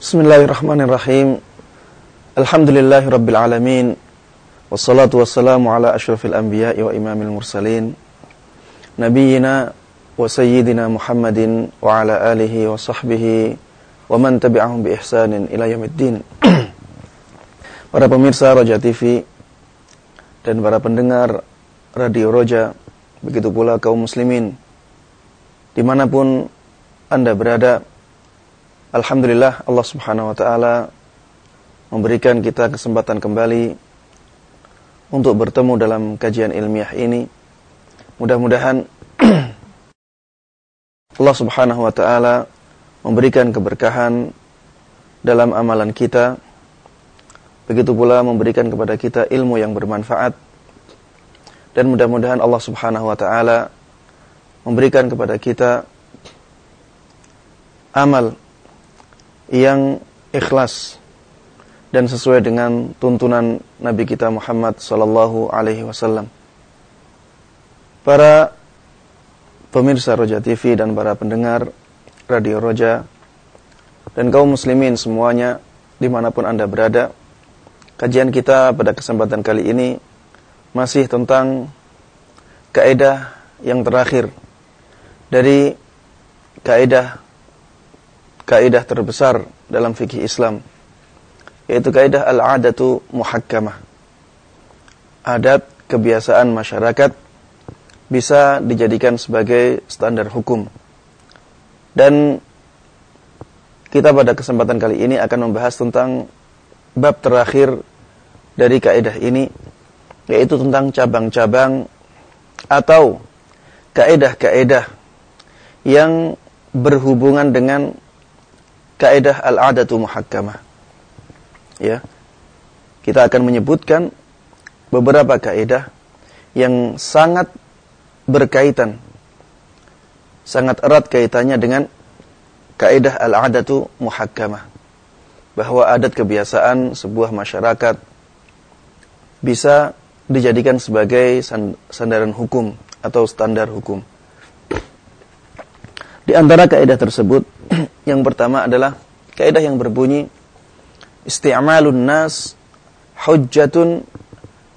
Bismillahirrahmanirrahim. Alhamdulillahi rabbil alamin. Wassalatu wassalamu ala ashrafil anbiya'i wa imamil mursalin. Nabiyyina wa sayyidina Muhammadin wa ala alihi wa sahbihi wa man tabi'ahum bi ihsanin ila yaumiddin. Para pemirsa Roja TV dan para pendengar Radio Roja, begitu pula kaum muslimin di mana pun anda berada, Alhamdulillah Allah subhanahu wa ta'ala memberikan kita kesempatan kembali untuk bertemu dalam kajian ilmiah ini. Mudah-mudahan Allah subhanahu wa ta'ala memberikan keberkahan dalam amalan kita. Begitu pula memberikan kepada kita ilmu yang bermanfaat. Dan mudah-mudahan Allah subhanahu wa ta'ala memberikan kepada kita amal yang ikhlas dan sesuai dengan tuntunan Nabi kita Muhammad sallallahu alaihi wasallam. Para pemirsa Roja TV dan para pendengar Radio Roja dan kaum muslimin semuanya di mana pun anda berada, kajian kita pada kesempatan kali ini masih tentang kaidah yang terakhir dari kaidah kaidah terbesar dalam fikih Islam yaitu kaidah al-adatu muhakkamah. Adat kebiasaan masyarakat bisa dijadikan sebagai standar hukum. Dan kita pada kesempatan kali ini akan membahas tentang bab terakhir dari kaidah ini yaitu tentang cabang-cabang atau kaidah-kaidah yang berhubungan dengan kaidah al-adatu muhakkamah. Ya. Kita akan menyebutkan beberapa kaidah yang sangat berkaitan sangat erat kaitannya dengan kaidah al-adatu muhakkamah. Bahwa adat kebiasaan sebuah masyarakat bisa dijadikan sebagai sandaran hukum atau standar hukum. Di antara kaidah tersebut yang pertama adalah kaidah yang berbunyi isti'malun nas hujjatun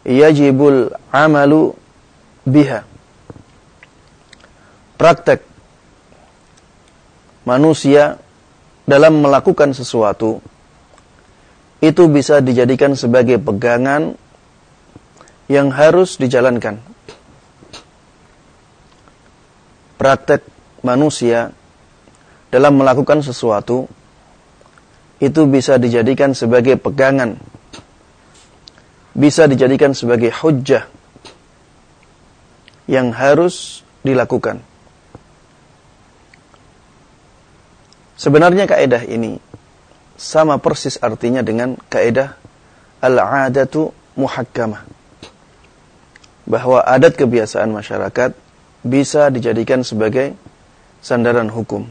yajibul amalu biha. Praktek manusia dalam melakukan sesuatu itu bisa dijadikan sebagai pegangan yang harus dijalankan. Praktek manusia dalam melakukan sesuatu itu bisa dijadikan sebagai pegangan bisa dijadikan sebagai hujjah yang harus dilakukan. Sebenarnya kaidah ini sama persis artinya dengan kaidah al-adatu muhakkamah bahwa adat kebiasaan masyarakat bisa dijadikan sebagai sandaran hukum.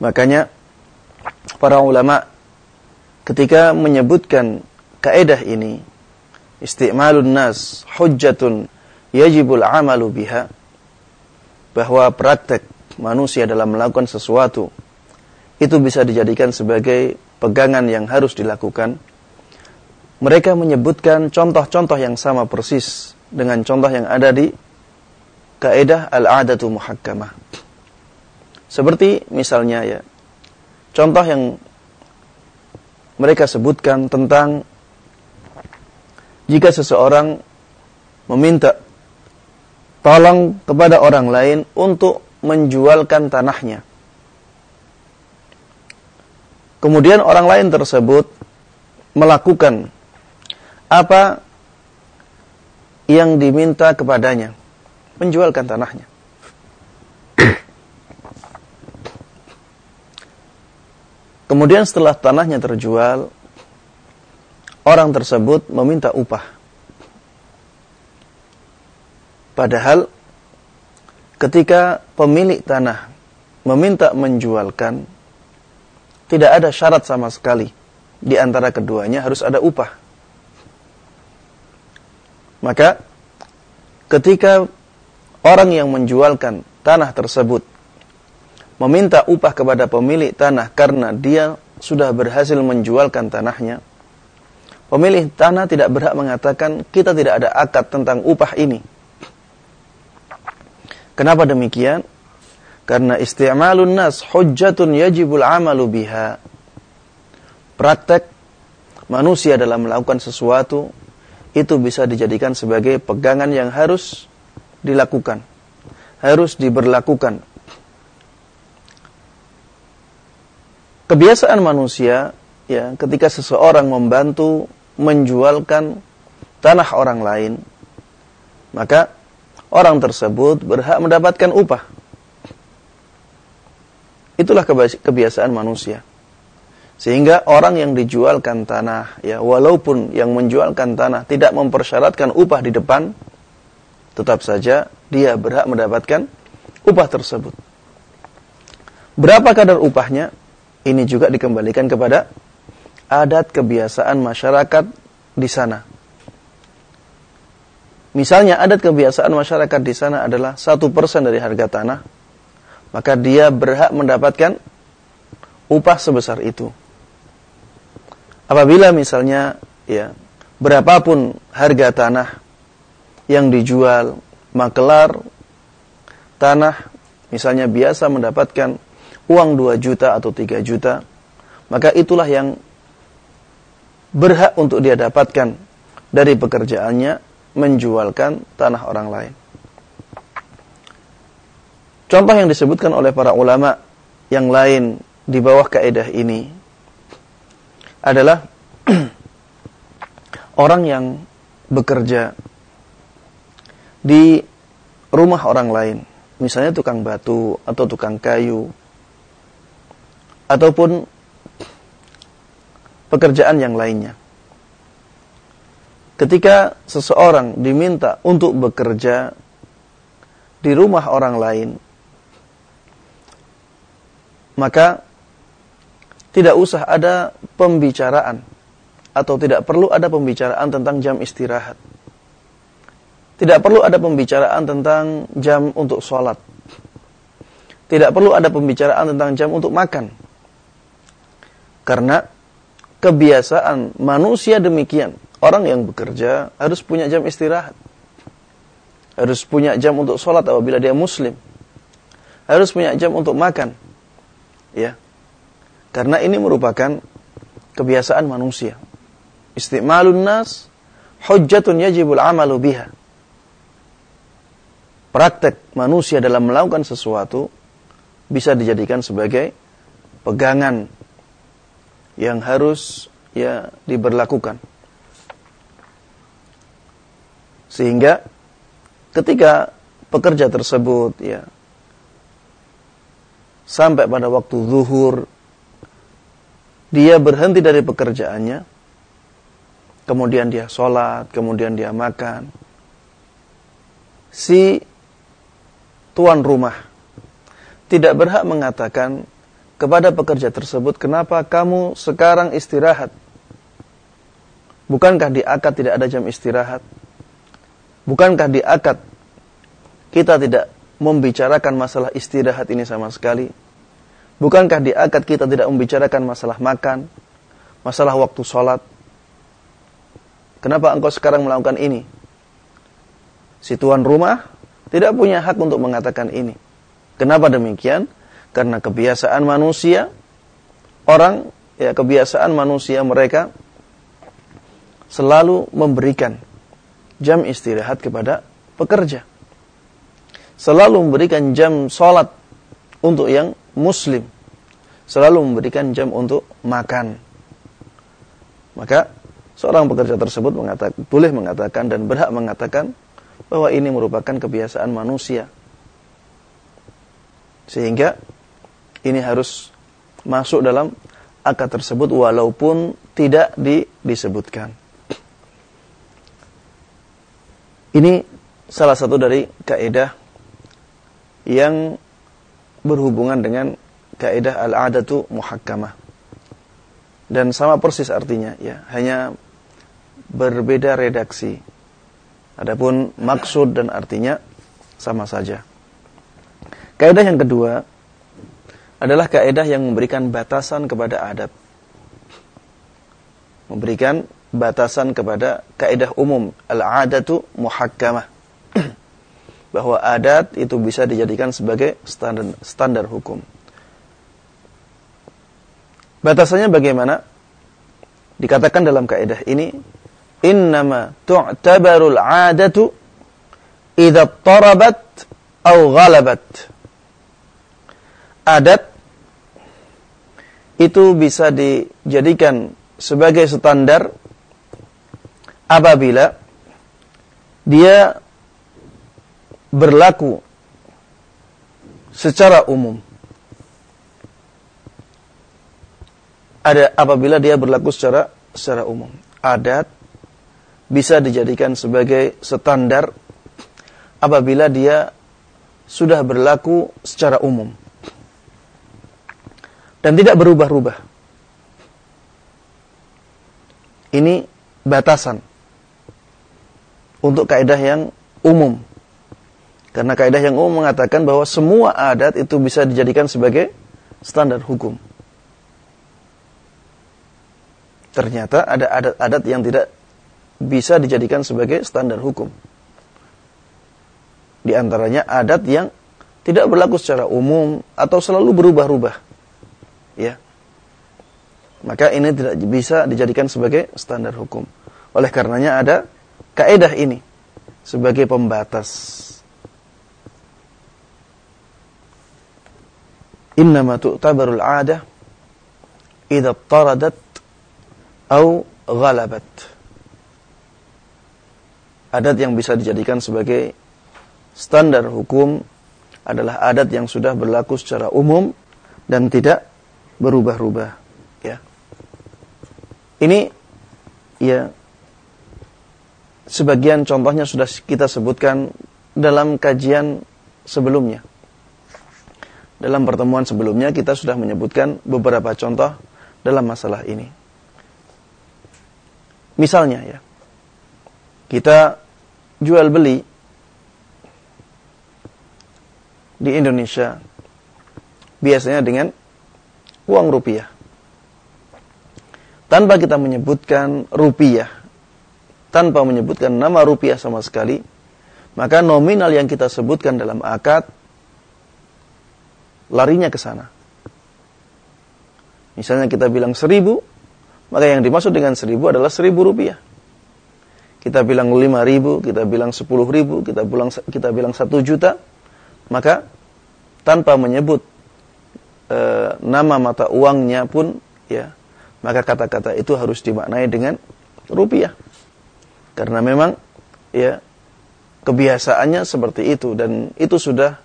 Makanya para ulama ketika menyebutkan kaidah ini istimalun nas hujjatun yajibul amalu biha bahwa praktek manusia dalam melakukan sesuatu itu bisa dijadikan sebagai pegangan yang harus dilakukan. Mereka menyebutkan contoh-contoh yang sama persis dengan contoh yang ada di kaidah al-adatu muhakkamah seperti misalnya ya, contoh yang mereka sebutkan tentang jika seseorang meminta tolong kepada orang lain untuk menjualkan tanahnya. Kemudian orang lain tersebut melakukan apa yang diminta kepadanya, menjualkan tanahnya. Kemudian setelah tanahnya terjual, orang tersebut meminta upah. Padahal ketika pemilik tanah meminta menjualkan, tidak ada syarat sama sekali. Di antara keduanya harus ada upah. Maka ketika orang yang menjualkan tanah tersebut meminta upah kepada pemilik tanah karena dia sudah berhasil menjualkan tanahnya, pemilik tanah tidak berhak mengatakan kita tidak ada akad tentang upah ini. Kenapa demikian? Karena isti'malun nas hujjatun yajibul amalu biha. Praktek manusia dalam melakukan sesuatu itu bisa dijadikan sebagai pegangan yang harus dilakukan, harus diberlakukan. Kebiasaan manusia ya ketika seseorang membantu menjualkan tanah orang lain, maka orang tersebut berhak mendapatkan upah. Itulah kebiasaan manusia. Sehingga orang yang dijualkan tanah, ya walaupun yang menjualkan tanah tidak mempersyaratkan upah di depan, tetap saja dia berhak mendapatkan upah tersebut. Berapa kadar upahnya? Ini juga dikembalikan kepada adat kebiasaan masyarakat di sana. Misalnya adat kebiasaan masyarakat di sana adalah satu persen dari harga tanah, maka dia berhak mendapatkan upah sebesar itu. Apabila misalnya ya berapapun harga tanah yang dijual, makelar tanah misalnya biasa mendapatkan uang 2 juta atau 3 juta, maka itulah yang berhak untuk dia dapatkan dari pekerjaannya menjualkan tanah orang lain. Contoh yang disebutkan oleh para ulama yang lain di bawah kaidah ini adalah orang yang bekerja di rumah orang lain, misalnya tukang batu atau tukang kayu, ataupun pekerjaan yang lainnya. Ketika seseorang diminta untuk bekerja di rumah orang lain, maka tidak usah ada pembicaraan atau tidak perlu ada pembicaraan tentang jam istirahat. Tidak perlu ada pembicaraan tentang jam untuk sholat. Tidak perlu ada pembicaraan tentang jam untuk makan. Karena kebiasaan manusia demikian Orang yang bekerja harus punya jam istirahat. Harus punya jam untuk sholat apabila dia muslim. Harus punya jam untuk makan. Ya. Karena ini merupakan kebiasaan manusia. Istimalun nas hujjatun yajibul amalu biha. Praktek manusia dalam melakukan sesuatu bisa dijadikan sebagai pegangan yang harus ya diberlakukan. Sehingga ketika pekerja tersebut ya sampai pada waktu zuhur dia berhenti dari pekerjaannya kemudian dia sholat kemudian dia makan si tuan rumah tidak berhak mengatakan kepada pekerja tersebut kenapa kamu sekarang istirahat bukankah di akad tidak ada jam istirahat Bukankah di akad kita tidak membicarakan masalah istirahat ini sama sekali? Bukankah di akad kita tidak membicarakan masalah makan, masalah waktu sholat? Kenapa engkau sekarang melakukan ini? Si tuan rumah tidak punya hak untuk mengatakan ini. Kenapa demikian? Karena kebiasaan manusia, orang, ya kebiasaan manusia mereka selalu memberikan jam istirahat kepada pekerja. Selalu memberikan jam sholat untuk yang muslim. Selalu memberikan jam untuk makan. Maka seorang pekerja tersebut mengatakan, boleh mengatakan dan berhak mengatakan bahwa ini merupakan kebiasaan manusia. Sehingga ini harus masuk dalam akad tersebut walaupun tidak di, disebutkan. Ini salah satu dari kaidah yang berhubungan dengan kaidah al-adatu muhakkamah. Dan sama persis artinya ya, hanya berbeda redaksi. Adapun maksud dan artinya sama saja. Kaidah yang kedua adalah kaidah yang memberikan batasan kepada adat. memberikan batasan kepada kaidah umum al-adatu muhakkamah bahwa adat itu bisa dijadikan sebagai standar standar hukum. Batasannya bagaimana? Dikatakan dalam kaidah ini innama tu'tabarul 'adatu idza tarabat aw ghalabat. Adat itu bisa dijadikan sebagai standar apabila dia berlaku secara umum. Ada apabila dia berlaku secara secara umum. Adat bisa dijadikan sebagai standar apabila dia sudah berlaku secara umum dan tidak berubah-ubah. Ini batasan untuk kaidah yang umum. Karena kaidah yang umum mengatakan bahwa semua adat itu bisa dijadikan sebagai standar hukum. Ternyata ada adat-adat yang tidak bisa dijadikan sebagai standar hukum. Di antaranya adat yang tidak berlaku secara umum atau selalu berubah-ubah. Ya. Maka ini tidak bisa dijadikan sebagai standar hukum. Oleh karenanya ada kaidah ini sebagai pembatas. Innama tu'tabarul 'adah idza taradat au ghalabat. Adat yang bisa dijadikan sebagai standar hukum adalah adat yang sudah berlaku secara umum dan tidak berubah-ubah, ya. Ini ya sebagian contohnya sudah kita sebutkan dalam kajian sebelumnya. Dalam pertemuan sebelumnya kita sudah menyebutkan beberapa contoh dalam masalah ini. Misalnya ya, kita jual beli di Indonesia biasanya dengan uang rupiah. Tanpa kita menyebutkan rupiah, tanpa menyebutkan nama rupiah sama sekali, maka nominal yang kita sebutkan dalam akad larinya ke sana. Misalnya kita bilang seribu, maka yang dimaksud dengan seribu adalah seribu rupiah. Kita bilang lima ribu, kita bilang sepuluh ribu, kita bilang satu juta, maka tanpa menyebut e, nama mata uangnya pun, ya, maka kata-kata itu harus dimaknai dengan rupiah. Karena memang ya kebiasaannya seperti itu dan itu sudah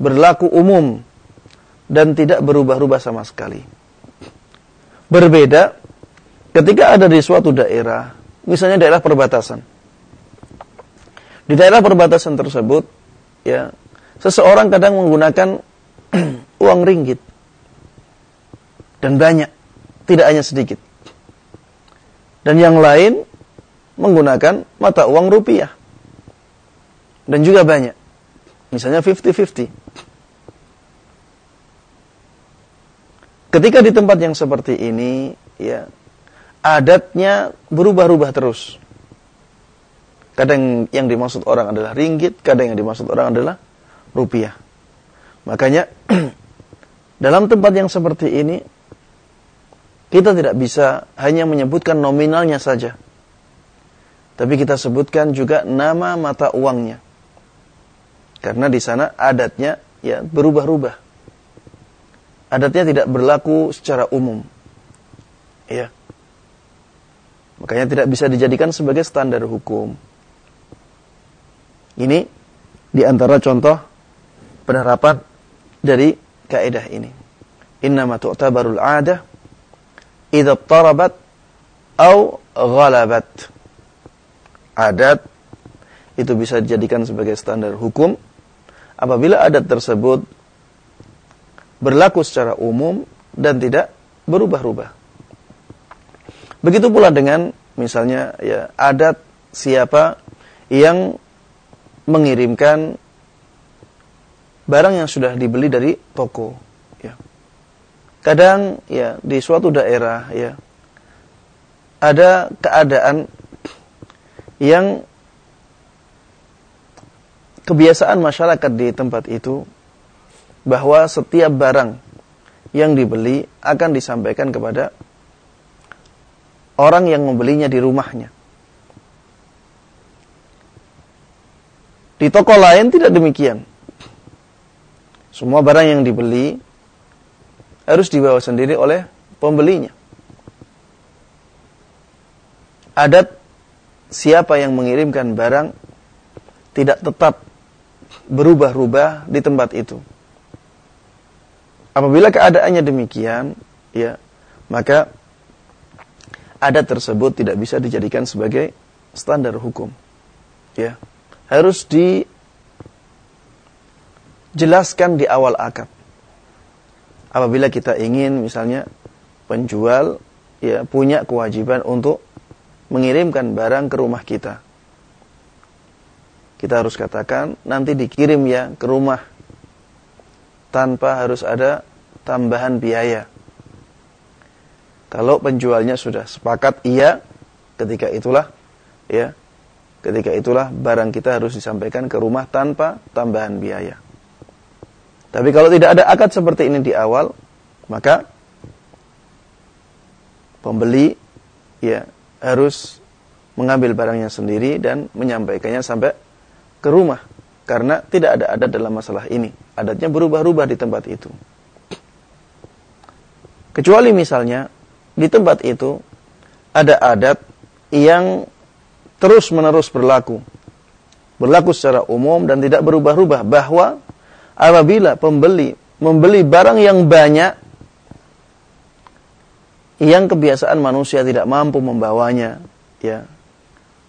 berlaku umum dan tidak berubah-ubah sama sekali. Berbeda ketika ada di suatu daerah, misalnya daerah perbatasan. Di daerah perbatasan tersebut, ya, seseorang kadang menggunakan uang ringgit dan banyak, tidak hanya sedikit. Dan yang lain menggunakan mata uang rupiah. Dan juga banyak. Misalnya 50-50. Ketika di tempat yang seperti ini, ya, adatnya berubah-ubah terus. Kadang yang dimaksud orang adalah ringgit, kadang yang dimaksud orang adalah rupiah. Makanya dalam tempat yang seperti ini kita tidak bisa hanya menyebutkan nominalnya saja. Tapi kita sebutkan juga nama mata uangnya. Karena di sana adatnya ya berubah-ubah. Adatnya tidak berlaku secara umum. Ya. Makanya tidak bisa dijadikan sebagai standar hukum. Ini di antara contoh penerapan dari kaidah ini. Innama tu'tabarul 'adah idza tarabat au ghalabat adat itu bisa dijadikan sebagai standar hukum apabila adat tersebut berlaku secara umum dan tidak berubah-ubah. Begitu pula dengan misalnya ya adat siapa yang mengirimkan barang yang sudah dibeli dari toko ya. Kadang ya di suatu daerah ya ada keadaan yang kebiasaan masyarakat di tempat itu bahwa setiap barang yang dibeli akan disampaikan kepada orang yang membelinya di rumahnya. Di toko lain tidak demikian. Semua barang yang dibeli harus dibawa sendiri oleh pembelinya. Adat siapa yang mengirimkan barang tidak tetap berubah-ubah di tempat itu. Apabila keadaannya demikian, ya, maka adat tersebut tidak bisa dijadikan sebagai standar hukum. Ya. Harus dijelaskan di awal akad. Apabila kita ingin misalnya penjual ya punya kewajiban untuk mengirimkan barang ke rumah kita. Kita harus katakan nanti dikirim ya ke rumah tanpa harus ada tambahan biaya. Kalau penjualnya sudah sepakat iya, ketika itulah ya, ketika itulah barang kita harus disampaikan ke rumah tanpa tambahan biaya. Tapi kalau tidak ada akad seperti ini di awal, maka pembeli ya harus mengambil barangnya sendiri dan menyampaikannya sampai ke rumah karena tidak ada adat dalam masalah ini. Adatnya berubah-ubah di tempat itu. Kecuali misalnya di tempat itu ada adat yang terus-menerus berlaku. Berlaku secara umum dan tidak berubah-ubah bahwa apabila pembeli membeli barang yang banyak yang kebiasaan manusia tidak mampu membawanya ya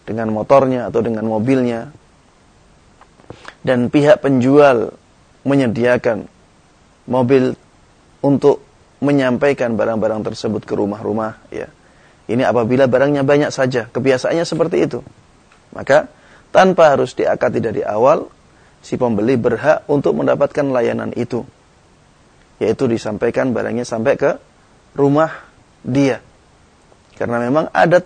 dengan motornya atau dengan mobilnya dan pihak penjual menyediakan mobil untuk menyampaikan barang-barang tersebut ke rumah-rumah ya. Ini apabila barangnya banyak saja, kebiasaannya seperti itu. Maka tanpa harus diakati dari awal, si pembeli berhak untuk mendapatkan layanan itu. Yaitu disampaikan barangnya sampai ke rumah dia. Karena memang adat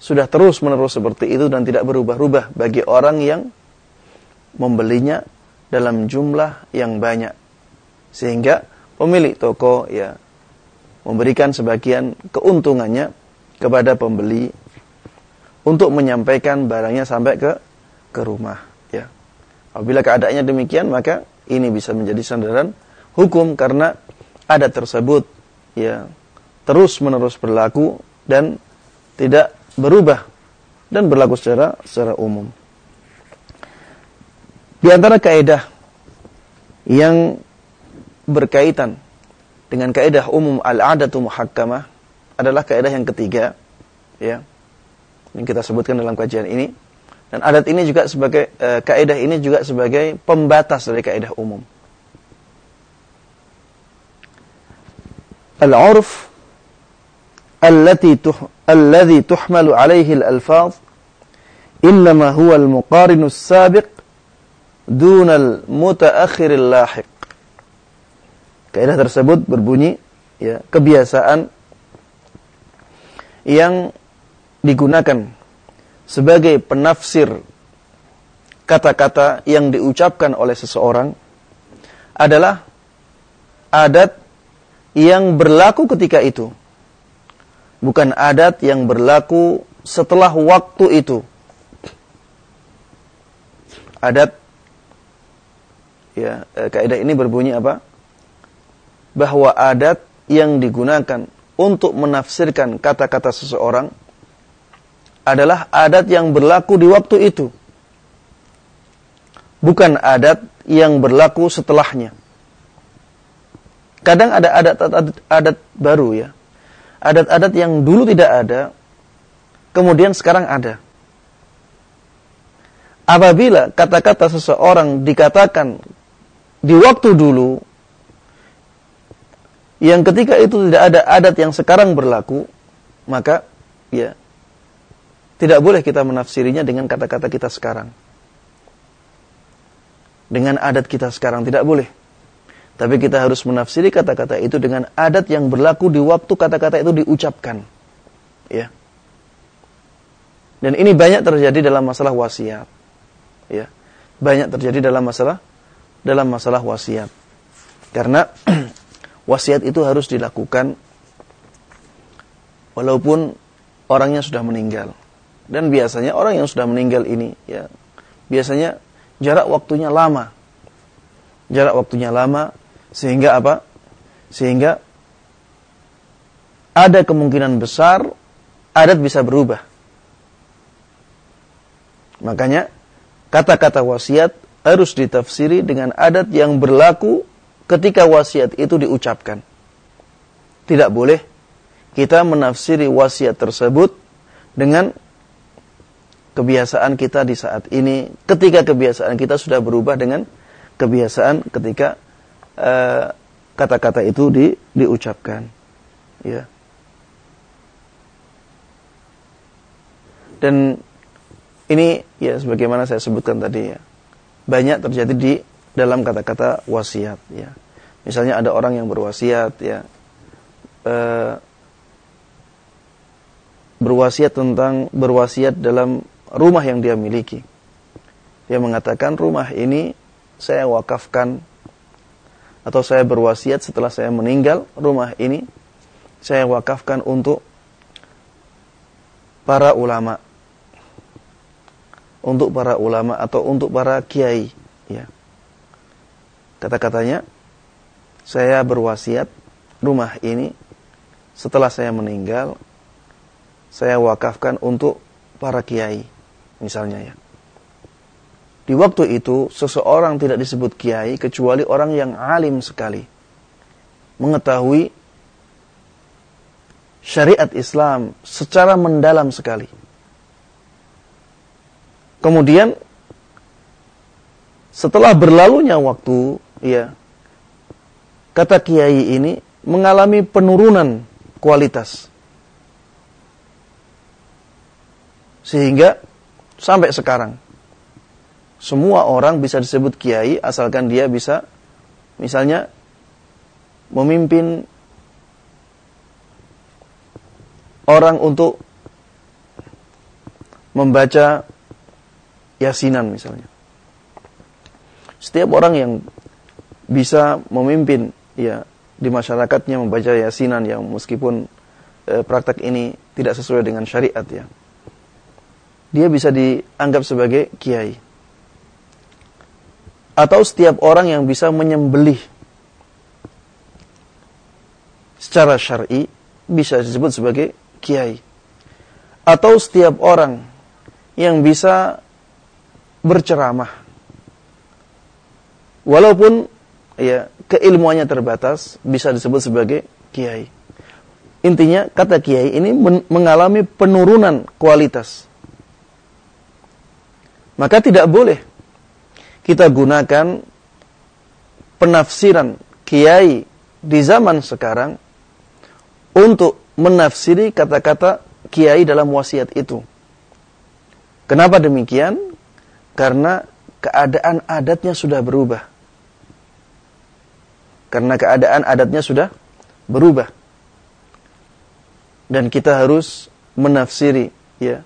sudah terus-menerus seperti itu dan tidak berubah-ubah bagi orang yang membelinya dalam jumlah yang banyak. Sehingga pemilik toko ya memberikan sebagian keuntungannya kepada pembeli untuk menyampaikan barangnya sampai ke ke rumah. Apabila keadaannya demikian maka ini bisa menjadi sandaran hukum karena ada tersebut ya terus-menerus berlaku dan tidak berubah dan berlaku secara secara umum. Di antara kaidah yang berkaitan dengan kaidah umum al-adatu muhakkamah adalah kaidah yang ketiga ya yang kita sebutkan dalam kajian ini dan adat ini juga sebagai e, kaidah ini juga sebagai pembatas dari kaidah umum. Al-urf allati tuh alladhi tuhmalu alaihi al-alfaz innama huwa al-muqarinu as-sabiq duna al-mutaakhir al-lahiq. Kaidah tersebut berbunyi ya, kebiasaan yang digunakan sebagai penafsir kata-kata yang diucapkan oleh seseorang adalah adat yang berlaku ketika itu. Bukan adat yang berlaku setelah waktu itu. Adat ya eh, kaidah ini berbunyi apa? bahwa adat yang digunakan untuk menafsirkan kata-kata seseorang adalah adat yang berlaku di waktu itu. Bukan adat yang berlaku setelahnya. Kadang ada adat-adat adat baru ya. Adat-adat yang dulu tidak ada, kemudian sekarang ada. Apabila kata-kata seseorang dikatakan di waktu dulu yang ketika itu tidak ada adat yang sekarang berlaku, maka ya tidak boleh kita menafsirinya dengan kata-kata kita sekarang. Dengan adat kita sekarang tidak boleh. Tapi kita harus menafsiri kata-kata itu dengan adat yang berlaku di waktu kata-kata itu diucapkan. ya. Dan ini banyak terjadi dalam masalah wasiat. Ya. Banyak terjadi dalam masalah dalam masalah wasiat. Karena wasiat itu harus dilakukan walaupun orangnya sudah meninggal. Dan biasanya orang yang sudah meninggal ini ya biasanya jarak waktunya lama. Jarak waktunya lama sehingga apa? Sehingga ada kemungkinan besar adat bisa berubah. Makanya kata-kata wasiat harus ditafsiri dengan adat yang berlaku ketika wasiat itu diucapkan. Tidak boleh kita menafsiri wasiat tersebut dengan kebiasaan kita di saat ini ketika kebiasaan kita sudah berubah dengan kebiasaan ketika eh, kata-kata uh, itu di, diucapkan ya dan ini ya sebagaimana saya sebutkan tadi ya. Banyak terjadi di dalam kata-kata wasiat ya. Misalnya ada orang yang berwasiat ya. E, berwasiat tentang berwasiat dalam rumah yang dia miliki. Dia mengatakan rumah ini saya wakafkan atau saya berwasiat setelah saya meninggal. Rumah ini saya wakafkan untuk para ulama. Untuk para ulama atau untuk para kiai ya. Kata-katanya saya berwasiat rumah ini setelah saya meninggal saya wakafkan untuk para kiai misalnya ya. Di waktu itu seseorang tidak disebut kiai kecuali orang yang alim sekali. Mengetahui syariat Islam secara mendalam sekali. Kemudian setelah berlalunya waktu, ya, kata kiai ini mengalami penurunan kualitas. Sehingga sampai sekarang semua orang bisa disebut kiai asalkan dia bisa misalnya memimpin orang untuk membaca yasinan misalnya. Setiap orang yang bisa memimpin ya di masyarakatnya membaca yasinan yang meskipun e, praktek ini tidak sesuai dengan syariat ya. Dia bisa dianggap sebagai kiai. Atau setiap orang yang bisa menyembelih secara syar'i bisa disebut sebagai kiai. Atau setiap orang yang bisa berceramah. Walaupun ya keilmuannya terbatas bisa disebut sebagai kiai. Intinya kata kiai ini mengalami penurunan kualitas. Maka tidak boleh kita gunakan penafsiran kiai di zaman sekarang untuk menafsiri kata-kata kiai dalam wasiat itu. Kenapa demikian? Karena keadaan adatnya sudah berubah. Karena keadaan adatnya sudah berubah. Dan kita harus menafsiri ya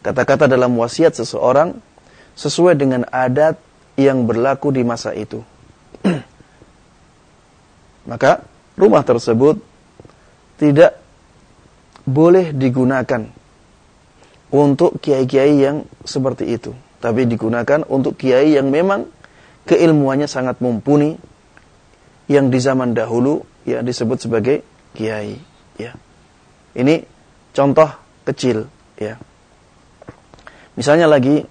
kata-kata dalam wasiat seseorang sesuai dengan adat yang berlaku di masa itu. Maka rumah tersebut tidak boleh digunakan untuk kiai-kiai yang seperti itu tapi digunakan untuk kiai yang memang keilmuannya sangat mumpuni yang di zaman dahulu ya disebut sebagai kiai ya. Ini contoh kecil ya. Misalnya lagi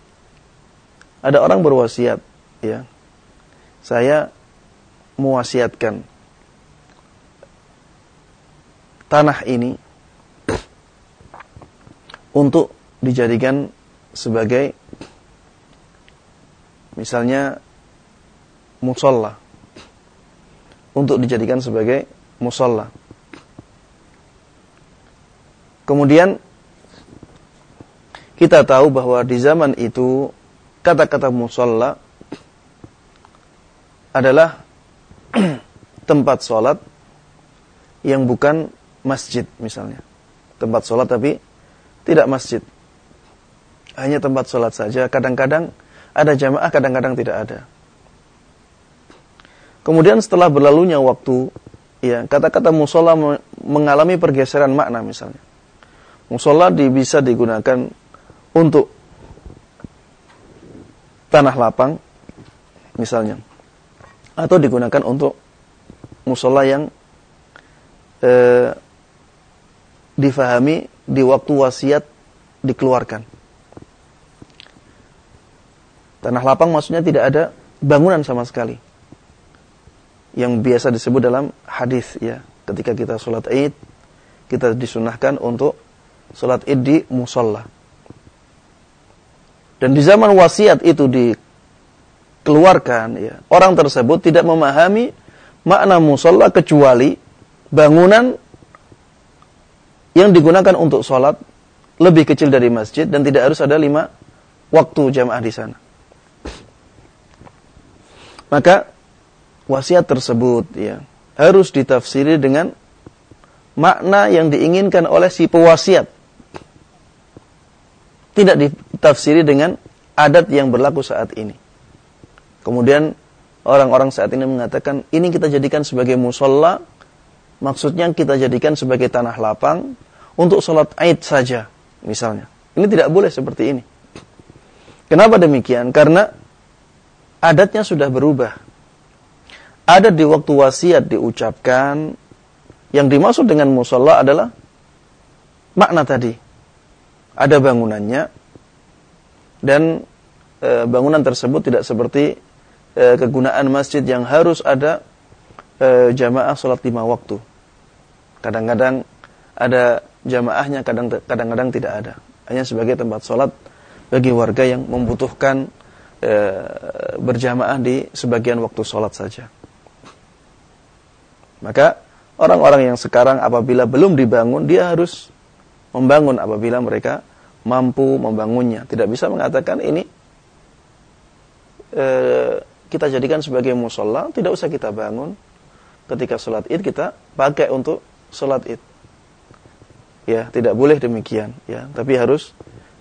ada orang berwasiat ya. Saya mewasiatkan tanah ini untuk dijadikan sebagai misalnya musola untuk dijadikan sebagai musola. Kemudian kita tahu bahwa di zaman itu kata-kata musola adalah tempat sholat yang bukan masjid misalnya. tempat sholat tapi tidak masjid. Hanya tempat sholat saja. Kadang-kadang ada jamaah, kadang-kadang tidak ada. Kemudian setelah berlalunya waktu, ya kata-kata musola mengalami pergeseran makna misalnya. Musola bisa digunakan untuk tanah lapang, misalnya, atau digunakan untuk musola yang eh, difahami di waktu wasiat dikeluarkan. Tanah lapang maksudnya tidak ada bangunan sama sekali. Yang biasa disebut dalam hadis ya, ketika kita sholat Id, kita disunahkan untuk sholat Id di musola. Dan di zaman wasiat itu dikeluarkan, ya, orang tersebut tidak memahami makna musola kecuali bangunan yang digunakan untuk sholat lebih kecil dari masjid dan tidak harus ada lima waktu jamaah di sana. Maka wasiat tersebut ya harus ditafsiri dengan makna yang diinginkan oleh si pewasiat. Tidak ditafsiri dengan adat yang berlaku saat ini. Kemudian orang-orang saat ini mengatakan ini kita jadikan sebagai musola Maksudnya kita jadikan sebagai tanah lapang untuk sholat Aid saja, misalnya. Ini tidak boleh seperti ini. Kenapa demikian? Karena adatnya sudah berubah. Adat di waktu wasiat diucapkan, yang dimaksud dengan musola adalah makna tadi. Ada bangunannya, dan e, bangunan tersebut tidak seperti e, kegunaan masjid yang harus ada e, jamaah sholat lima waktu. Kadang-kadang ada jamaahnya, kadang-kadang tidak ada. Hanya sebagai tempat sholat bagi warga yang membutuhkan e, berjamaah di sebagian waktu sholat saja. Maka orang-orang yang sekarang apabila belum dibangun, dia harus membangun apabila mereka mampu membangunnya. Tidak bisa mengatakan ini e, kita jadikan sebagai musola, tidak usah kita bangun. Ketika sholat id kita pakai untuk sholat id. Ya, tidak boleh demikian, ya, tapi harus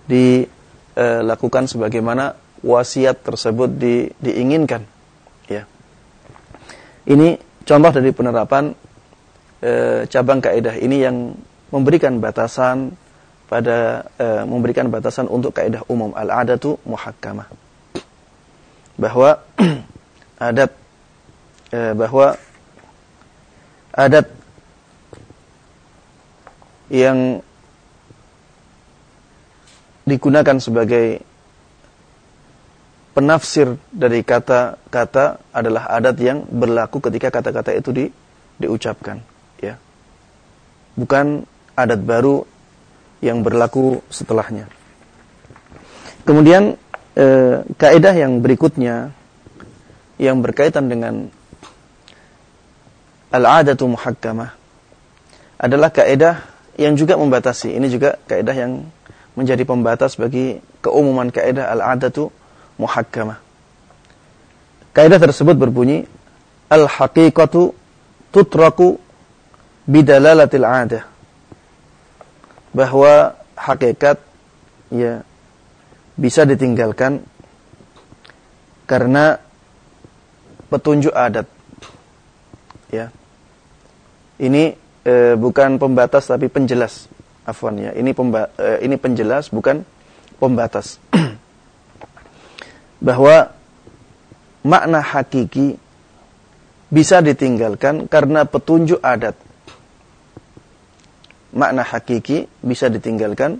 dilakukan sebagaimana wasiat tersebut di, diinginkan, ya. Ini contoh dari penerapan e, cabang kaidah ini yang memberikan batasan pada e, memberikan batasan untuk kaidah umum al-adatu muhakkamah. Bahwa adat e, bahwa adat yang digunakan sebagai penafsir dari kata-kata adalah adat yang berlaku ketika kata-kata itu di, diucapkan ya bukan adat baru yang berlaku setelahnya kemudian eh, kaidah yang berikutnya yang berkaitan dengan al-adatu muhakkamah adalah kaidah yang juga membatasi. Ini juga kaidah yang menjadi pembatas bagi keumuman kaidah al-adatu muhakkamah. Kaidah tersebut berbunyi al-haqiqatu tutraku bidalalatil adah. Bahwa hakikat ya bisa ditinggalkan karena petunjuk adat. Ya. Ini e, bukan pembatas tapi penjelas. Afwan ya. Ini pemba, e, ini penjelas bukan pembatas. Bahwa makna hakiki bisa ditinggalkan karena petunjuk adat. Makna hakiki bisa ditinggalkan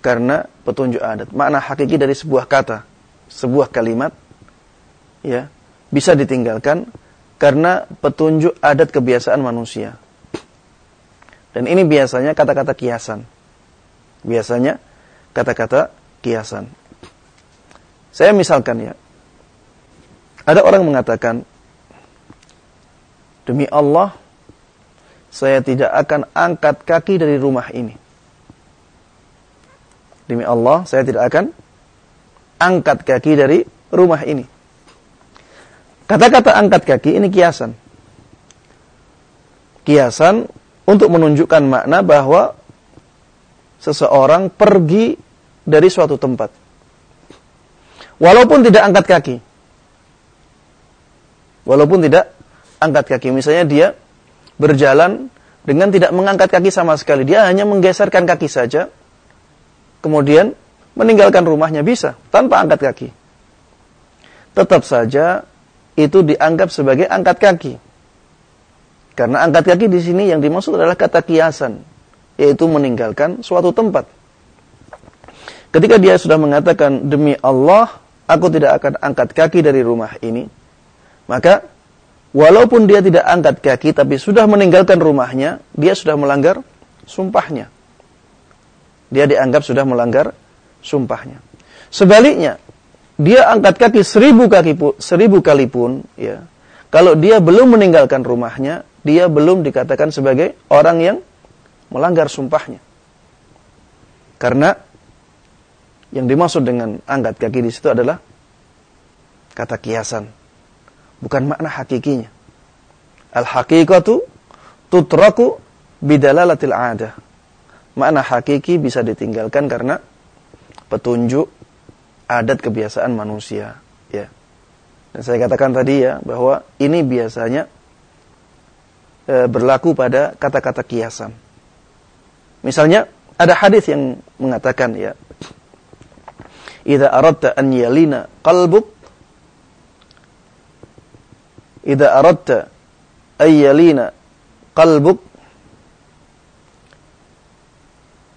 karena petunjuk adat. Makna hakiki dari sebuah kata, sebuah kalimat ya, bisa ditinggalkan karena petunjuk adat kebiasaan manusia. Dan ini biasanya kata-kata kiasan. Biasanya kata-kata kiasan. Saya misalkan ya. Ada orang mengatakan, Demi Allah, saya tidak akan angkat kaki dari rumah ini. Demi Allah, saya tidak akan angkat kaki dari rumah ini. Kata-kata angkat kaki ini kiasan. Kiasan untuk menunjukkan makna bahwa seseorang pergi dari suatu tempat. Walaupun tidak angkat kaki. Walaupun tidak angkat kaki. Misalnya dia berjalan dengan tidak mengangkat kaki sama sekali. Dia hanya menggeserkan kaki saja. Kemudian meninggalkan rumahnya bisa tanpa angkat kaki. Tetap saja itu dianggap sebagai angkat kaki. Karena angkat kaki di sini yang dimaksud adalah kata kiasan, yaitu meninggalkan suatu tempat. Ketika dia sudah mengatakan demi Allah, aku tidak akan angkat kaki dari rumah ini, maka walaupun dia tidak angkat kaki tapi sudah meninggalkan rumahnya, dia sudah melanggar sumpahnya. Dia dianggap sudah melanggar sumpahnya. Sebaliknya, dia angkat kaki seribu kaki pun, seribu kali pun, ya. Kalau dia belum meninggalkan rumahnya, dia belum dikatakan sebagai orang yang melanggar sumpahnya. Karena yang dimaksud dengan angkat kaki di situ adalah kata kiasan, bukan makna hakikinya. Al hakikatu tutraku bidalalatil adah. Makna hakiki bisa ditinggalkan karena petunjuk adat kebiasaan manusia, ya. Dan saya katakan tadi ya bahwa ini biasanya e, berlaku pada kata-kata kiasan. Misalnya ada hadis yang mengatakan ya aradta an yalina qalbuk Idza aradta an yalina qalbuk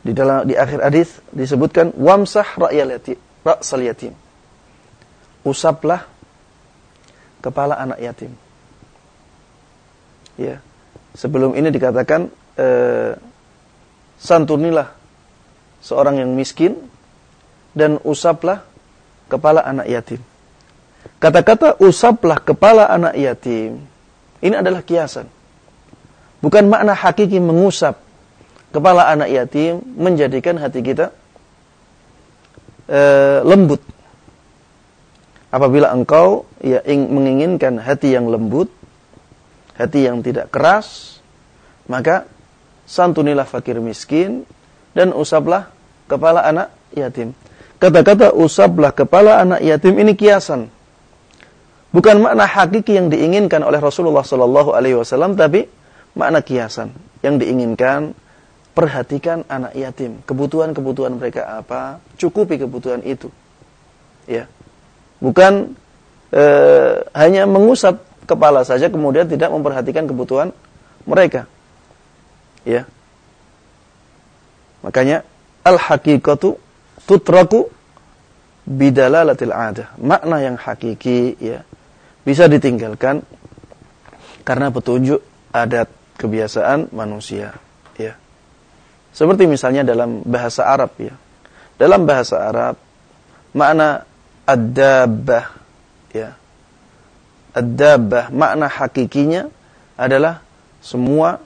di dalam di akhir hadis disebutkan wamsah ra'yal ra'sal yatim. Usaplah kepala anak yatim. Ya. Sebelum ini dikatakan eh, santunilah seorang yang miskin dan usaplah kepala anak yatim. Kata-kata usaplah kepala anak yatim ini adalah kiasan. Bukan makna hakiki mengusap kepala anak yatim menjadikan hati kita e, lembut. Apabila engkau ya menginginkan hati yang lembut, hati yang tidak keras, maka santunilah fakir miskin dan usaplah kepala anak yatim. Kata-kata usaplah kepala anak yatim ini kiasan. Bukan makna hakiki yang diinginkan oleh Rasulullah Sallallahu Alaihi Wasallam, tapi makna kiasan yang diinginkan. Perhatikan anak yatim, kebutuhan-kebutuhan mereka apa, cukupi kebutuhan itu. Ya, bukan e, hanya mengusap kepala saja kemudian tidak memperhatikan kebutuhan mereka. Ya, makanya al hakikatu tutraku bidalalatil adah. Makna yang hakiki ya bisa ditinggalkan karena petunjuk adat kebiasaan manusia ya. Seperti misalnya dalam bahasa Arab ya. Dalam bahasa Arab makna ad-dabbah ya. Ad-dabbah makna hakikinya adalah semua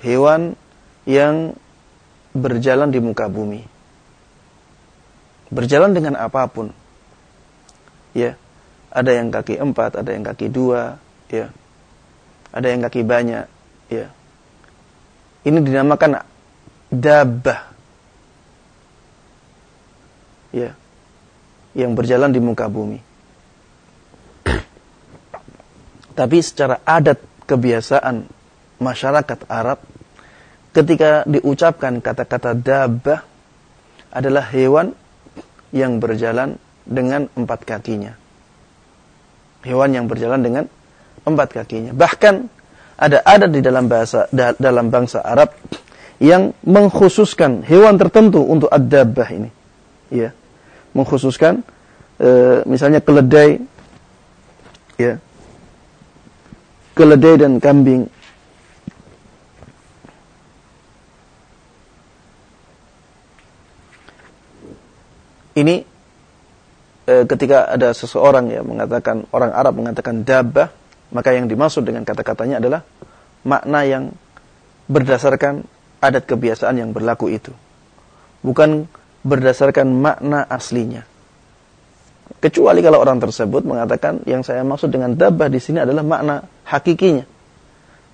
hewan yang berjalan di muka bumi berjalan dengan apa pun. Ya, ada yang kaki empat, ada yang kaki dua, ya, ada yang kaki banyak, ya. Ini dinamakan dabah, ya, yang berjalan di muka bumi. Tapi secara adat kebiasaan masyarakat Arab, ketika diucapkan kata-kata dabah adalah hewan yang berjalan dengan empat kakinya. Hewan yang berjalan dengan empat kakinya. Bahkan ada ada di dalam bahasa dalam bangsa Arab yang mengkhususkan hewan tertentu untuk ad-dabbah ini. Ya. Mengkhususkan e, misalnya keledai ya. Keledai dan kambing Ini e, ketika ada seseorang yang mengatakan orang Arab mengatakan dabah, maka yang dimaksud dengan kata-katanya adalah makna yang berdasarkan adat kebiasaan yang berlaku itu. Bukan berdasarkan makna aslinya. Kecuali kalau orang tersebut mengatakan yang saya maksud dengan dabah di sini adalah makna hakikinya.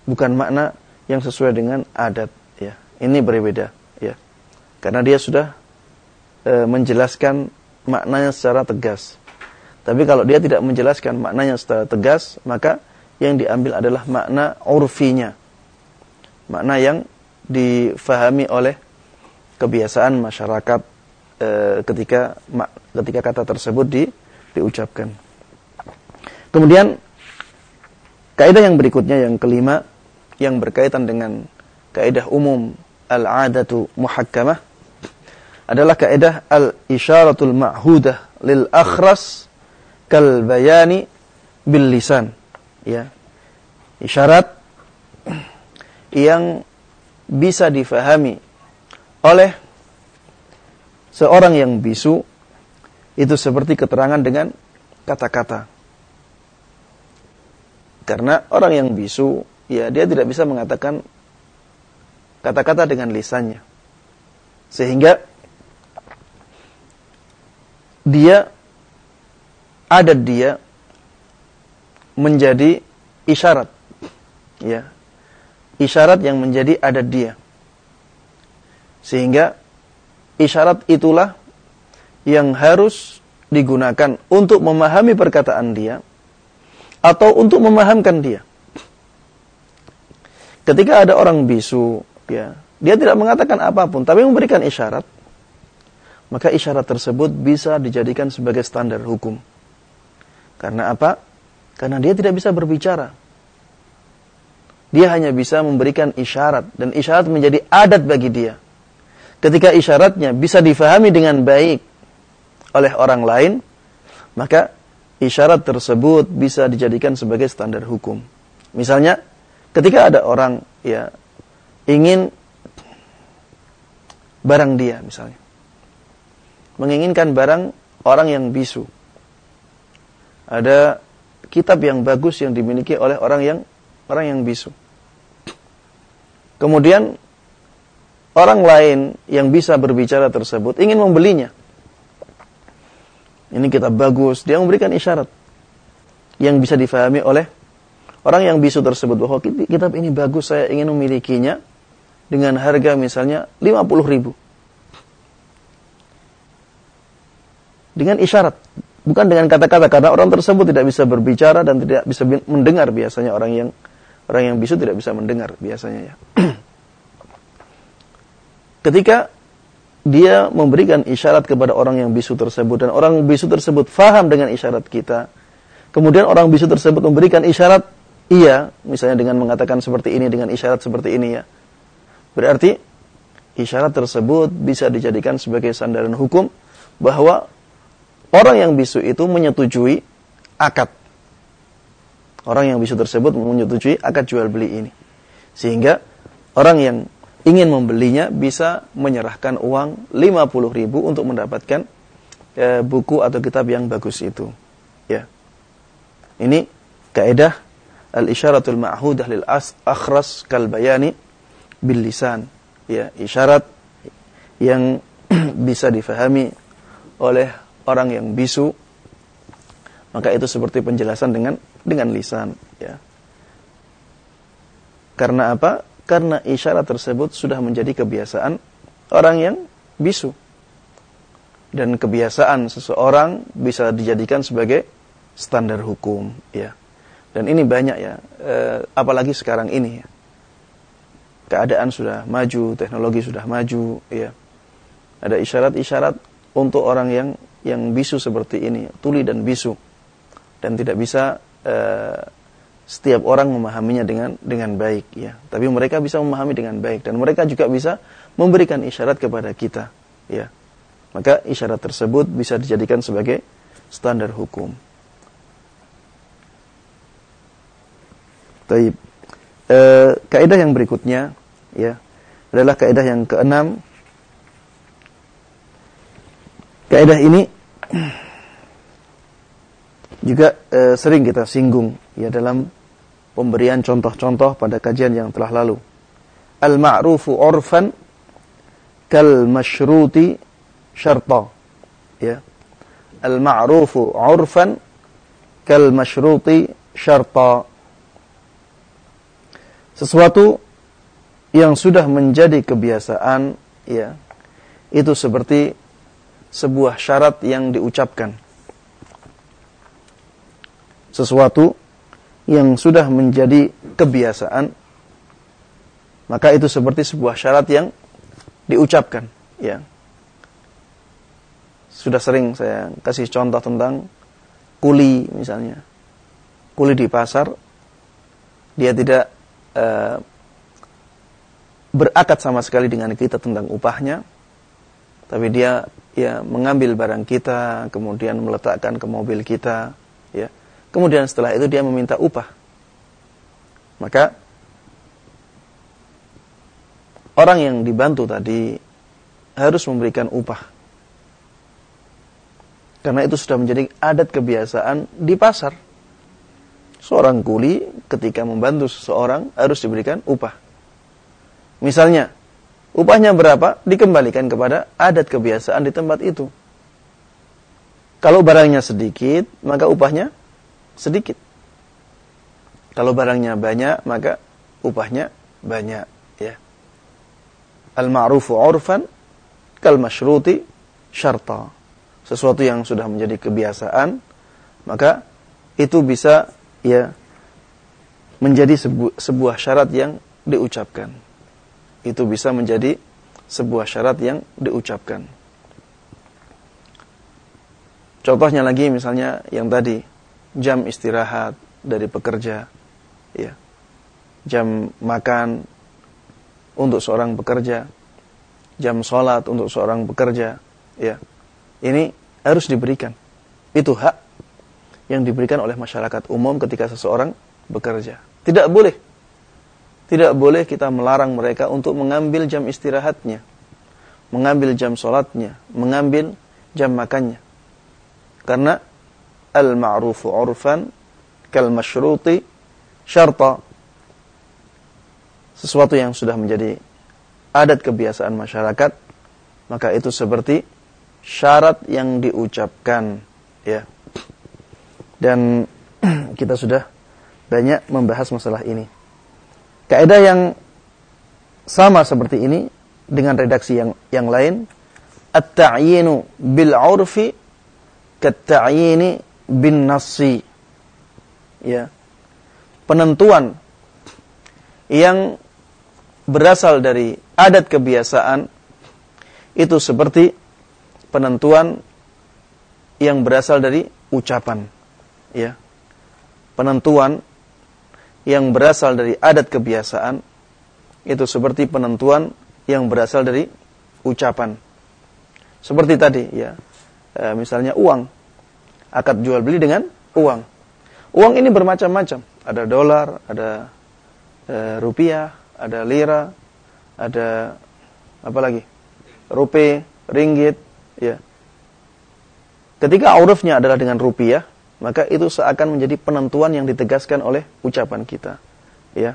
Bukan makna yang sesuai dengan adat ya. Ini berbeda ya. Karena dia sudah e, menjelaskan maknanya secara tegas. Tapi kalau dia tidak menjelaskan maknanya secara tegas, maka yang diambil adalah makna urfinya. Makna yang difahami oleh kebiasaan masyarakat e, ketika ketika kata tersebut di, diucapkan. Kemudian kaidah yang berikutnya yang kelima yang berkaitan dengan kaidah umum al-adatu muhakkamah adalah kaidah al-isyaratul ma'hudah lil akhras kal bayani bil lisan. Ya. Isyarat yang bisa difahami oleh seorang yang bisu itu seperti keterangan dengan kata-kata. Karena orang yang bisu, ya dia tidak bisa mengatakan kata-kata dengan lisannya. Sehingga dia ada dia menjadi isyarat. Ya. Isyarat yang menjadi ada dia. Sehingga isyarat itulah yang harus digunakan untuk memahami perkataan dia atau untuk memahamkan dia. Ketika ada orang bisu, ya, dia tidak mengatakan apa pun, tapi memberikan isyarat, maka isyarat tersebut bisa dijadikan sebagai standar hukum. Karena apa? Karena dia tidak bisa berbicara. Dia hanya bisa memberikan isyarat, dan isyarat menjadi adat bagi dia. Ketika isyaratnya bisa difahami dengan baik oleh orang lain, maka isyarat tersebut bisa dijadikan sebagai standar hukum. Misalnya, ketika ada orang ya ingin barang dia misalnya. Menginginkan barang orang yang bisu. Ada kitab yang bagus yang dimiliki oleh orang yang orang yang bisu. Kemudian orang lain yang bisa berbicara tersebut ingin membelinya. Ini kitab bagus. Dia memberikan isyarat yang bisa difahami oleh orang yang bisu tersebut bahwa kitab ini bagus, saya ingin memilikinya dengan harga misalnya 50 ribu. Dengan isyarat, bukan dengan kata-kata karena orang tersebut tidak bisa berbicara dan tidak bisa mendengar biasanya orang yang orang yang bisu tidak bisa mendengar biasanya ya. Ketika dia memberikan isyarat kepada orang yang bisu tersebut dan orang bisu tersebut faham dengan isyarat kita. Kemudian orang bisu tersebut memberikan isyarat iya, misalnya dengan mengatakan seperti ini dengan isyarat seperti ini ya. Berarti isyarat tersebut bisa dijadikan sebagai sandaran hukum bahwa orang yang bisu itu menyetujui akad. Orang yang bisu tersebut menyetujui akad jual beli ini. Sehingga orang yang ingin membelinya bisa menyerahkan uang 50 ribu untuk mendapatkan e, buku atau kitab yang bagus itu. Ya. Ini kaidah al-isyaratul ma'hudah lil akhras kal bayani bil lisan. Ya, isyarat yang bisa difahami oleh orang yang bisu maka itu seperti penjelasan dengan dengan lisan ya. Karena apa? Karena isyarat tersebut sudah menjadi kebiasaan orang yang bisu. Dan kebiasaan seseorang bisa dijadikan sebagai standar hukum, ya. Dan ini banyak ya, e, apalagi sekarang ini ya. Keadaan sudah maju, teknologi sudah maju, ya. Ada isyarat-isyarat untuk orang yang yang bisu seperti ini, tuli dan bisu. Dan tidak bisa e, setiap orang memahaminya dengan dengan baik ya. Tapi mereka bisa memahami dengan baik dan mereka juga bisa memberikan isyarat kepada kita ya. Maka isyarat tersebut bisa dijadikan sebagai standar hukum. Taib. E, kaidah yang berikutnya ya adalah kaidah yang keenam. Kaidah ini juga e, sering kita singgung ya dalam pemberian contoh-contoh pada kajian yang telah lalu. Al-ma'rufu urfan kal masyruti syarta. Ya. Al-ma'rufu urfan kal masyruti syarta. Sesuatu yang sudah menjadi kebiasaan ya itu seperti sebuah syarat yang diucapkan. Sesuatu yang sudah menjadi kebiasaan maka itu seperti sebuah syarat yang diucapkan ya sudah sering saya kasih contoh tentang kuli misalnya kuli di pasar dia tidak uh, berakad sama sekali dengan kita tentang upahnya tapi dia ya mengambil barang kita kemudian meletakkan ke mobil kita ya kemudian setelah itu dia meminta upah maka orang yang dibantu tadi harus memberikan upah. Karena itu sudah menjadi adat kebiasaan di pasar. Seorang kuli ketika membantu seseorang harus diberikan upah. Misalnya, upahnya berapa dikembalikan kepada adat kebiasaan di tempat itu. Kalau barangnya sedikit, maka upahnya sedikit. Kalau barangnya banyak, maka upahnya banyak al-ma'rufu 'urfan kal masyruti syarta. Sesuatu yang sudah menjadi kebiasaan, maka itu bisa ya menjadi sebu sebuah syarat yang diucapkan. Itu bisa menjadi sebuah syarat yang diucapkan. Contohnya lagi misalnya yang tadi jam istirahat dari pekerja ya. Jam makan untuk seorang pekerja, jam sholat untuk seorang pekerja, ya, ini harus diberikan. Itu hak yang diberikan oleh masyarakat umum ketika seseorang bekerja. Tidak boleh, tidak boleh kita melarang mereka untuk mengambil jam istirahatnya, mengambil jam sholatnya, mengambil jam makannya. Karena al-ma'rufu urfan kal masyruti syarta sesuatu yang sudah menjadi adat kebiasaan masyarakat, maka itu seperti syarat yang diucapkan, ya. Dan kita sudah banyak membahas masalah ini. Kaidah yang sama seperti ini dengan redaksi yang yang lain, at-ta'yinu bil 'urfi kat-ta'yini bin nassi. Ya. Penentuan yang berasal dari adat kebiasaan itu seperti penentuan yang berasal dari ucapan ya penentuan yang berasal dari adat kebiasaan itu seperti penentuan yang berasal dari ucapan. Seperti tadi ya. E, misalnya uang. Akad jual beli dengan uang. Uang ini bermacam-macam. Ada dolar ada e, rupiah ada lira, ada apa lagi? Rupiah, ringgit, ya. Ketika aurufnya adalah dengan rupiah, maka itu seakan menjadi penentuan yang ditegaskan oleh ucapan kita. Ya.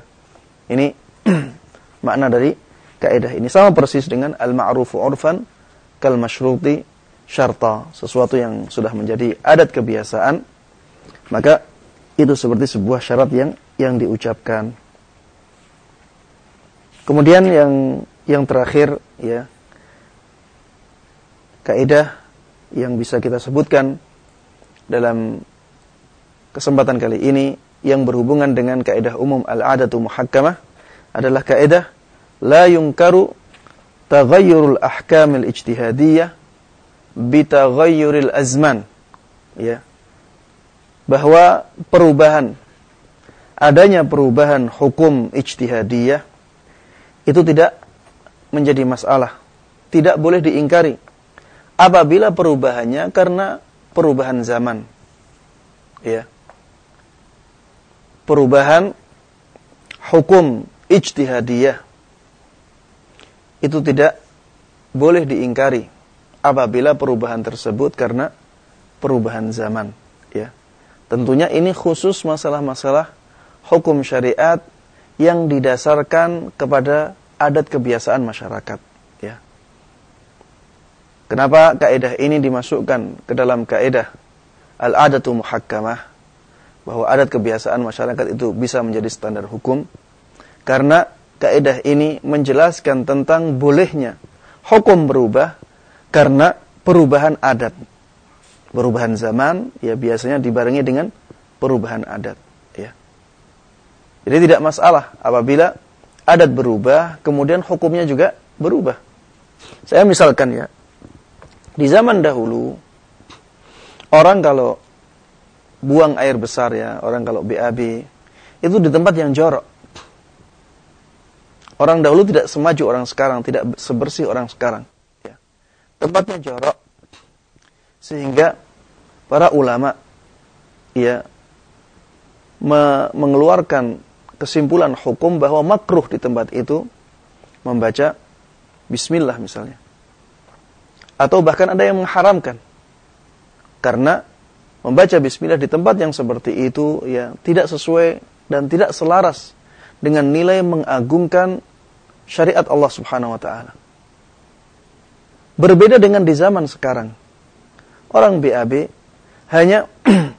Ini makna dari kaidah ini sama persis dengan al-ma'rufu urfan kal masyruti syarta, sesuatu yang sudah menjadi adat kebiasaan, maka itu seperti sebuah syarat yang yang diucapkan. Kemudian yang yang terakhir ya kaidah yang bisa kita sebutkan dalam kesempatan kali ini yang berhubungan dengan kaidah umum al-adatu muhakkamah adalah kaidah la yunkaru taghayyurul ahkamil ijtihadiyah bitaghayyuril azman ya bahwa perubahan adanya perubahan hukum ijtihadiyah itu tidak menjadi masalah. Tidak boleh diingkari. Apabila perubahannya karena perubahan zaman. Ya. Perubahan hukum ijtihadiyah. Itu tidak boleh diingkari apabila perubahan tersebut karena perubahan zaman, ya. Tentunya ini khusus masalah-masalah hukum syariat yang didasarkan kepada adat kebiasaan masyarakat ya. Kenapa kaidah ini dimasukkan ke dalam kaidah al-adatu muhakkamah bahwa adat kebiasaan masyarakat itu bisa menjadi standar hukum karena kaidah ini menjelaskan tentang bolehnya hukum berubah karena perubahan adat. Perubahan zaman ya biasanya dibarengi dengan perubahan adat, ya. Jadi tidak masalah apabila adat berubah, kemudian hukumnya juga berubah. Saya misalkan ya, di zaman dahulu orang kalau buang air besar ya, orang kalau BAB itu di tempat yang jorok. Orang dahulu tidak semaju orang sekarang, tidak sebersih orang sekarang. Ya. Tempatnya jorok, sehingga para ulama ya me mengeluarkan kesimpulan hukum bahwa makruh di tempat itu membaca Bismillah misalnya, atau bahkan ada yang mengharamkan karena membaca Bismillah di tempat yang seperti itu ya tidak sesuai dan tidak selaras dengan nilai mengagungkan syariat Allah Subhanahu wa taala. Berbeda dengan di zaman sekarang. Orang BAB hanya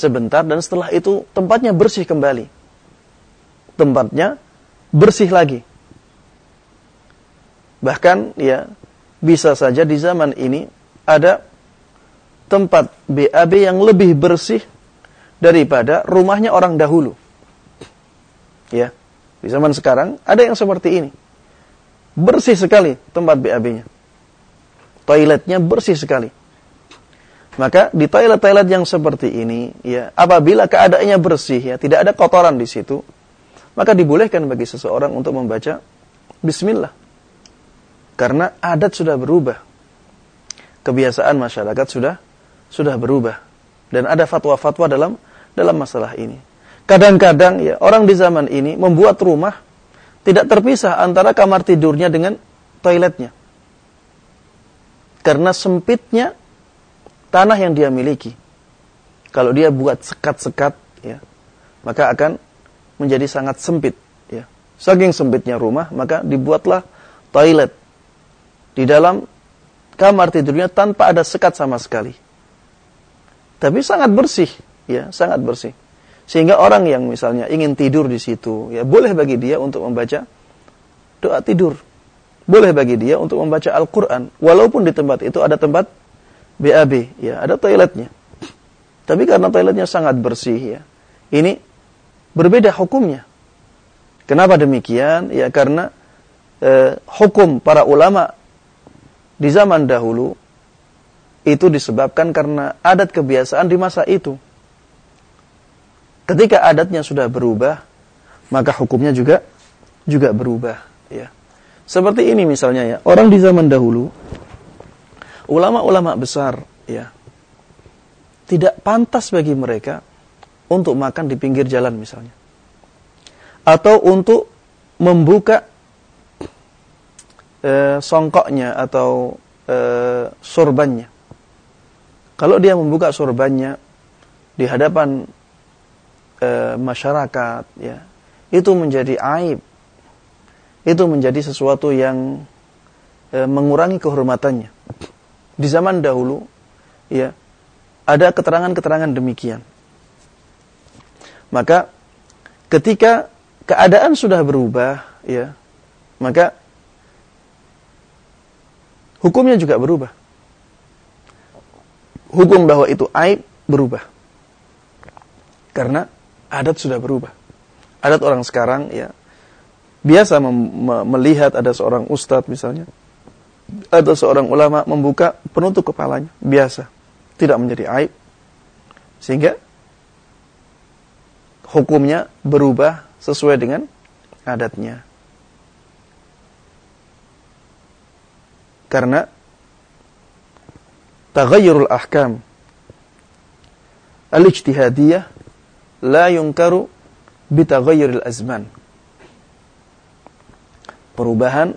sebentar dan setelah itu tempatnya bersih kembali. Tempatnya bersih lagi. Bahkan ya bisa saja di zaman ini ada tempat BAB yang lebih bersih daripada rumahnya orang dahulu. Ya. Di zaman sekarang ada yang seperti ini. Bersih sekali tempat BAB-nya. Toiletnya bersih sekali. Maka di toilet-toilet yang seperti ini, ya, apabila keadaannya bersih, ya, tidak ada kotoran di situ, maka dibolehkan bagi seseorang untuk membaca Bismillah. Karena adat sudah berubah. Kebiasaan masyarakat sudah sudah berubah. Dan ada fatwa-fatwa dalam dalam masalah ini. Kadang-kadang ya orang di zaman ini membuat rumah tidak terpisah antara kamar tidurnya dengan toiletnya. Karena sempitnya tanah yang dia miliki. Kalau dia buat sekat-sekat ya, maka akan menjadi sangat sempit ya. Saking sempitnya rumah, maka dibuatlah toilet di dalam kamar tidurnya tanpa ada sekat sama sekali. Tapi sangat bersih, ya, sangat bersih. Sehingga orang yang misalnya ingin tidur di situ, ya boleh bagi dia untuk membaca doa tidur. Boleh bagi dia untuk membaca Al-Quran. Walaupun di tempat itu ada tempat BAB, ya ada toiletnya. Tapi karena toiletnya sangat bersih, ya ini berbeda hukumnya. Kenapa demikian? Ya karena eh, hukum para ulama di zaman dahulu itu disebabkan karena adat kebiasaan di masa itu. Ketika adatnya sudah berubah, maka hukumnya juga juga berubah, ya. Seperti ini misalnya ya, orang di zaman dahulu ulama-ulama besar, ya. Tidak pantas bagi mereka untuk makan di pinggir jalan misalnya. Atau untuk membuka e, songkoknya atau e, sorbannya. Kalau dia membuka sorbannya di hadapan e, masyarakat ya itu menjadi aib. Itu menjadi sesuatu yang e, mengurangi kehormatannya. Di zaman dahulu ya ada keterangan-keterangan demikian. Maka ketika keadaan sudah berubah ya maka hukumnya juga berubah hukum bahwa itu aib berubah karena adat sudah berubah. Adat orang sekarang ya biasa melihat ada seorang ustadz misalnya, ada seorang ulama membuka penutup kepalanya, biasa, tidak menjadi aib. Sehingga hukumnya berubah sesuai dengan adatnya. Karena taghayyurul ahkam al-ijtihadiyah la yungkaru bitaghayyuril azman. Perubahan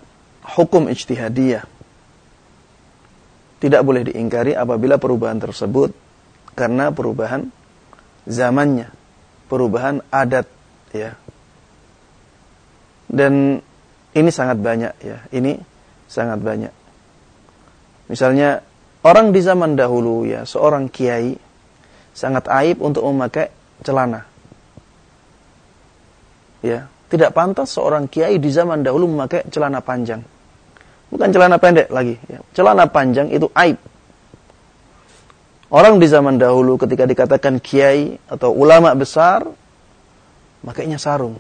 hukum ijtihadiyah tidak boleh diingkari apabila perubahan tersebut karena perubahan zamannya, perubahan adat ya. Dan ini sangat banyak ya, ini sangat banyak. Misalnya orang di zaman dahulu ya, seorang kiai sangat aib untuk memakai celana. Ya, tidak pantas seorang kiai di zaman dahulu memakai celana panjang. Bukan celana pendek lagi. Ya. Celana panjang itu aib. Orang di zaman dahulu ketika dikatakan kiai atau ulama besar, makanya sarung.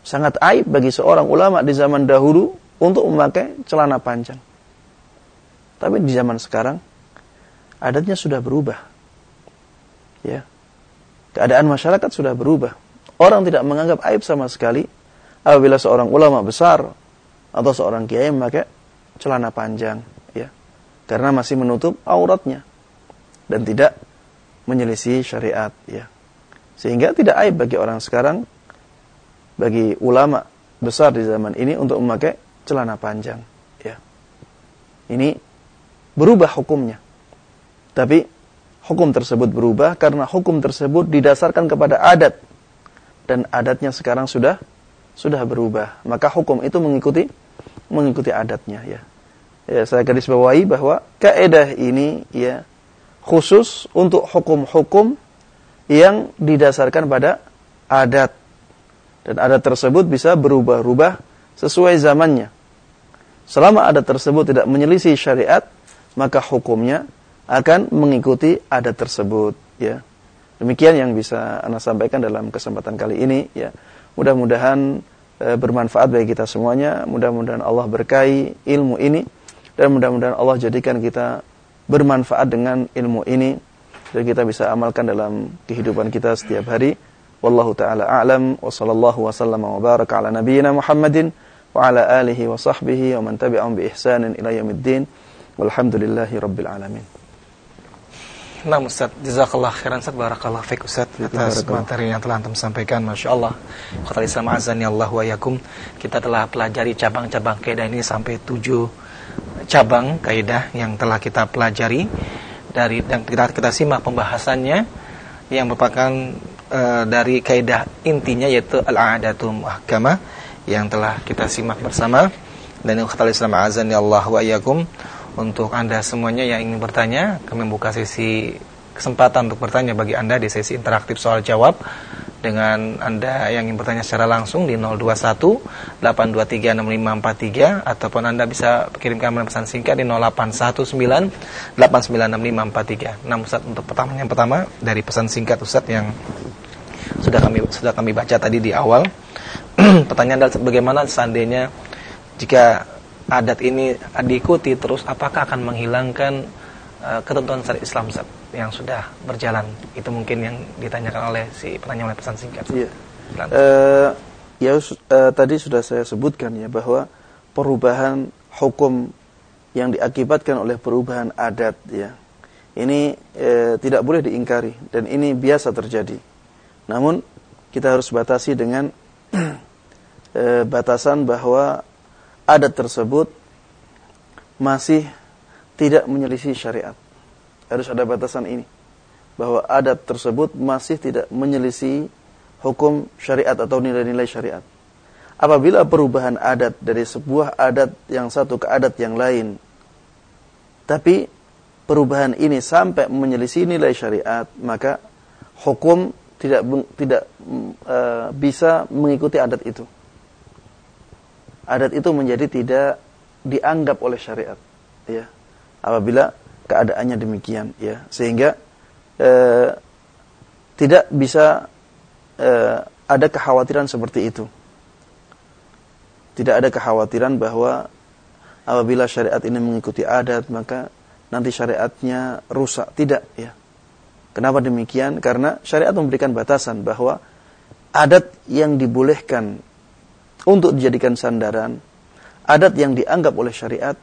Sangat aib bagi seorang ulama di zaman dahulu untuk memakai celana panjang. Tapi di zaman sekarang, adatnya sudah berubah. Ya. Keadaan masyarakat sudah berubah. Orang tidak menganggap aib sama sekali apabila seorang ulama besar atau seorang kiai memakai celana panjang karena masih menutup auratnya dan tidak menyelisih syariat ya. Sehingga tidak aib bagi orang sekarang bagi ulama besar di zaman ini untuk memakai celana panjang ya. Ini berubah hukumnya. Tapi hukum tersebut berubah karena hukum tersebut didasarkan kepada adat dan adatnya sekarang sudah sudah berubah. Maka hukum itu mengikuti mengikuti adatnya ya ya saya garis bawahi bahwa kaidah ini ya khusus untuk hukum-hukum yang didasarkan pada adat dan adat tersebut bisa berubah-ubah sesuai zamannya. Selama adat tersebut tidak menyelisih syariat, maka hukumnya akan mengikuti adat tersebut ya. Demikian yang bisa Anda sampaikan dalam kesempatan kali ini ya. Mudah-mudahan e, bermanfaat bagi kita semuanya, mudah-mudahan Allah berkahi ilmu ini dan mudah-mudahan Allah jadikan kita bermanfaat dengan ilmu ini dan kita bisa amalkan dalam kehidupan kita setiap hari. Wallahu taala a'lam wa sallallahu wa sallama wa baraka ala nabiyyina Muhammadin wa ala alihi wa sahbihi wa man tabi'ahum bi ihsanin ila yaumiddin. Walhamdulillahi rabbil alamin. Nah Ustaz, jazakallah khairan Ustaz, barakallah fiqh Ustaz atas materi yang telah antum sampaikan, Masya Allah Khatul Islam azani Allah wa yakum Kita telah pelajari cabang-cabang kaidah ini sampai tujuh cabang kaidah yang telah kita pelajari. Dari dan kita kita simak pembahasannya yang merupakan uh, dari kaidah intinya yaitu al-a'datu muhkamah yang telah kita simak bersama. Dan khatul Islam azan ya Allah wa iyyakum untuk Anda semuanya yang ingin bertanya kami membuka sesi kesempatan untuk bertanya bagi Anda di sesi interaktif soal jawab dengan Anda yang ingin bertanya secara langsung di 021 823 6543 ataupun Anda bisa kirimkan pesan singkat di 0819 896543. Nah, Ustaz untuk pertama yang pertama dari pesan singkat Ustaz yang sudah kami sudah kami baca tadi di awal. Pertanyaan adalah bagaimana seandainya jika adat ini diikuti terus apakah akan menghilangkan uh, ketentuan syariat Islam Ustaz? yang sudah berjalan itu mungkin yang ditanyakan oleh si penanya oleh pesan singkat. Iya. Uh, ya uh, tadi sudah saya sebutkan ya bahwa perubahan hukum yang diakibatkan oleh perubahan adat ya ini uh, tidak boleh diingkari dan ini biasa terjadi. Namun kita harus batasi dengan uh, batasan bahwa adat tersebut masih tidak menyelisih syariat harus ada batasan ini bahwa adat tersebut masih tidak menyelisih hukum syariat atau nilai-nilai syariat. Apabila perubahan adat dari sebuah adat yang satu ke adat yang lain, tapi perubahan ini sampai menyelisih nilai syariat, maka hukum tidak tidak uh, bisa mengikuti adat itu. Adat itu menjadi tidak dianggap oleh syariat, ya. Apabila keadaannya demikian ya. Sehingga eh, tidak bisa eh, ada kekhawatiran seperti itu. Tidak ada kekhawatiran bahwa apabila syariat ini mengikuti adat maka nanti syariatnya rusak. Tidak ya. Kenapa demikian? Karena syariat memberikan batasan bahwa adat yang dibolehkan untuk dijadikan sandaran adat yang dianggap oleh syariat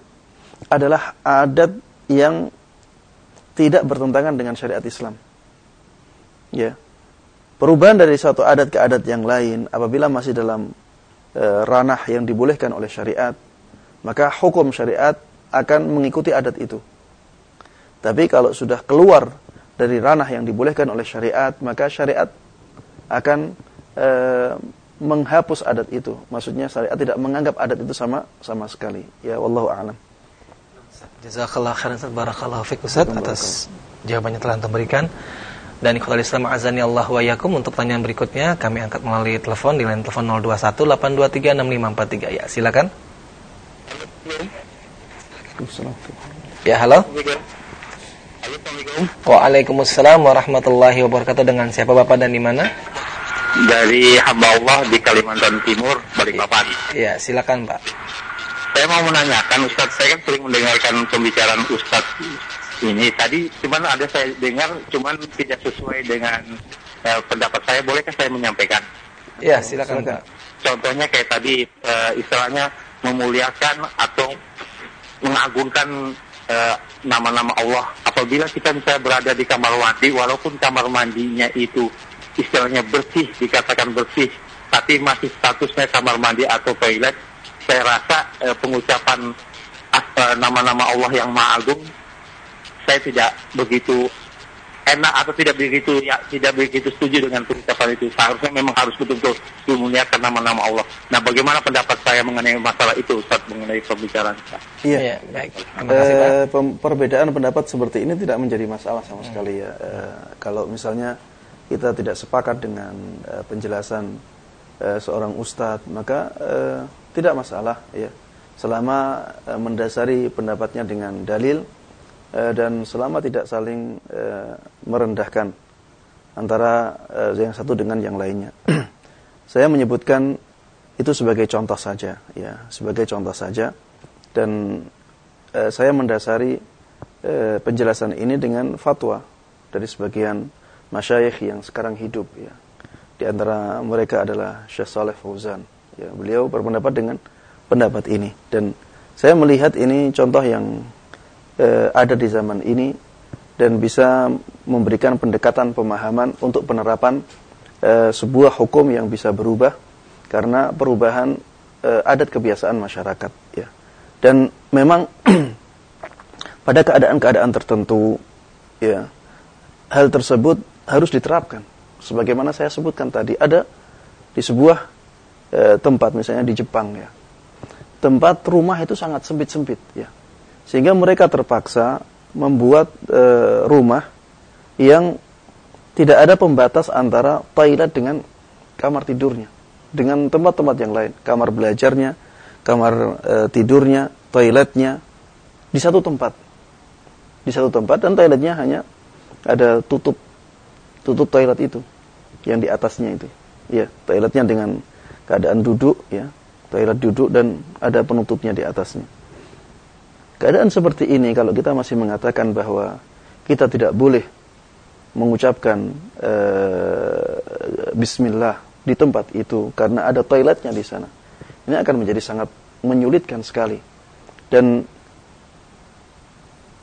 adalah adat yang tidak bertentangan dengan syariat Islam. Ya. Perubahan dari satu adat ke adat yang lain apabila masih dalam e, ranah yang dibolehkan oleh syariat, maka hukum syariat akan mengikuti adat itu. Tapi kalau sudah keluar dari ranah yang dibolehkan oleh syariat, maka syariat akan e, menghapus adat itu. Maksudnya syariat tidak menganggap adat itu sama sama sekali. Ya wallahu a'lam. Jazakallah khairan Ustaz barakallahu fiik Ustaz atas jawabannya telah Anda berikan. Dan ikhwatul Islam azani Allah wa yakum untuk pertanyaan berikutnya kami angkat melalui telepon di line telepon 021 823 6543. Ya, silakan. Ya, halo. Waalaikumsalam warahmatullahi wabarakatuh. Dengan siapa Bapak dan di mana? Dari hamba Allah di Kalimantan Timur, Balikpapan. Ya, silakan Pak. Saya mau menanyakan Ustadz, saya kan sering mendengarkan pembicaraan Ustadz ini. Tadi cuman ada saya dengar cuman tidak sesuai dengan uh, pendapat saya. Bolehkah saya menyampaikan? Ya, silakan Pak. Contohnya kayak tadi uh, istilahnya memuliakan atau mengagungkan nama nama-nama Allah. Apabila kita misalnya berada di kamar mandi, walaupun kamar mandinya itu istilahnya bersih, dikatakan bersih, tapi masih statusnya kamar mandi atau toilet, saya rasa eh, pengucapan nama-nama Allah yang Maha Agung saya tidak begitu enak atau tidak begitu ya tidak begitu setuju dengan pengucapan itu seharusnya memang harus betul-betul memuliakan nama-nama Allah. Nah, bagaimana pendapat saya mengenai masalah itu Ustaz mengenai pembicaraan kita? Iya, ya, baik. Terima kasih, Pak. Eh, perbedaan pendapat seperti ini tidak menjadi masalah sama hmm. sekali ya. Eh, kalau misalnya kita tidak sepakat dengan eh, penjelasan eh, seorang ustadz, maka eh, tidak masalah ya selama uh, mendasari pendapatnya dengan dalil uh, dan selama tidak saling uh, merendahkan antara uh, yang satu dengan yang lainnya. Saya menyebutkan itu sebagai contoh saja ya, sebagai contoh saja dan uh, saya mendasari uh, penjelasan ini dengan fatwa dari sebagian masyayikh yang sekarang hidup ya. Di antara mereka adalah Syekh Saleh Fauzan Ya, beliau berpendapat dengan pendapat ini dan saya melihat ini contoh yang eh, ada di zaman ini dan bisa memberikan pendekatan pemahaman untuk penerapan eh, sebuah hukum yang bisa berubah karena perubahan eh, adat kebiasaan masyarakat ya. Dan memang pada keadaan-keadaan tertentu ya hal tersebut harus diterapkan sebagaimana saya sebutkan tadi ada di sebuah e, tempat misalnya di Jepang ya. Tempat rumah itu sangat sempit-sempit ya. Sehingga mereka terpaksa membuat e, rumah yang tidak ada pembatas antara toilet dengan kamar tidurnya dengan tempat-tempat yang lain, kamar belajarnya, kamar e, tidurnya, toiletnya di satu tempat. Di satu tempat dan toiletnya hanya ada tutup tutup toilet itu yang di atasnya itu. Ya, toiletnya dengan keadaan duduk ya. Toilet duduk dan ada penutupnya di atasnya. Keadaan seperti ini kalau kita masih mengatakan bahwa kita tidak boleh mengucapkan uh, Bismillah di tempat itu karena ada toiletnya di sana. Ini akan menjadi sangat menyulitkan sekali. Dan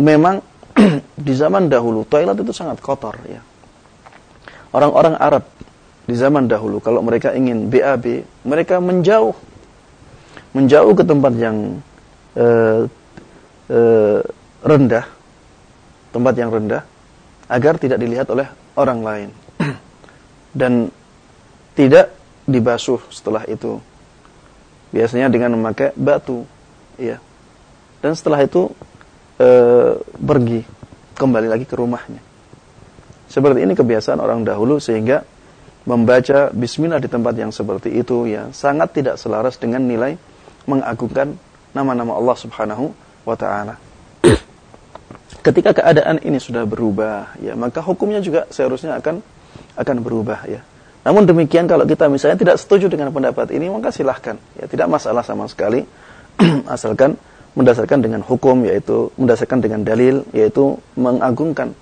memang di zaman dahulu toilet itu sangat kotor ya orang-orang Arab di zaman dahulu kalau mereka ingin BAB, mereka menjauh menjauh ke tempat yang uh, uh, rendah, tempat yang rendah agar tidak dilihat oleh orang lain dan tidak dibasuh setelah itu. Biasanya dengan memakai batu, ya. Dan setelah itu e, pergi kembali lagi ke rumahnya. Seperti ini kebiasaan orang dahulu sehingga membaca bismillah di tempat yang seperti itu ya sangat tidak selaras dengan nilai mengagungkan nama-nama Allah Subhanahu wa taala. Ketika keadaan ini sudah berubah ya maka hukumnya juga seharusnya akan akan berubah ya. Namun demikian kalau kita misalnya tidak setuju dengan pendapat ini maka silahkan ya tidak masalah sama sekali asalkan mendasarkan dengan hukum yaitu mendasarkan dengan dalil yaitu mengagungkan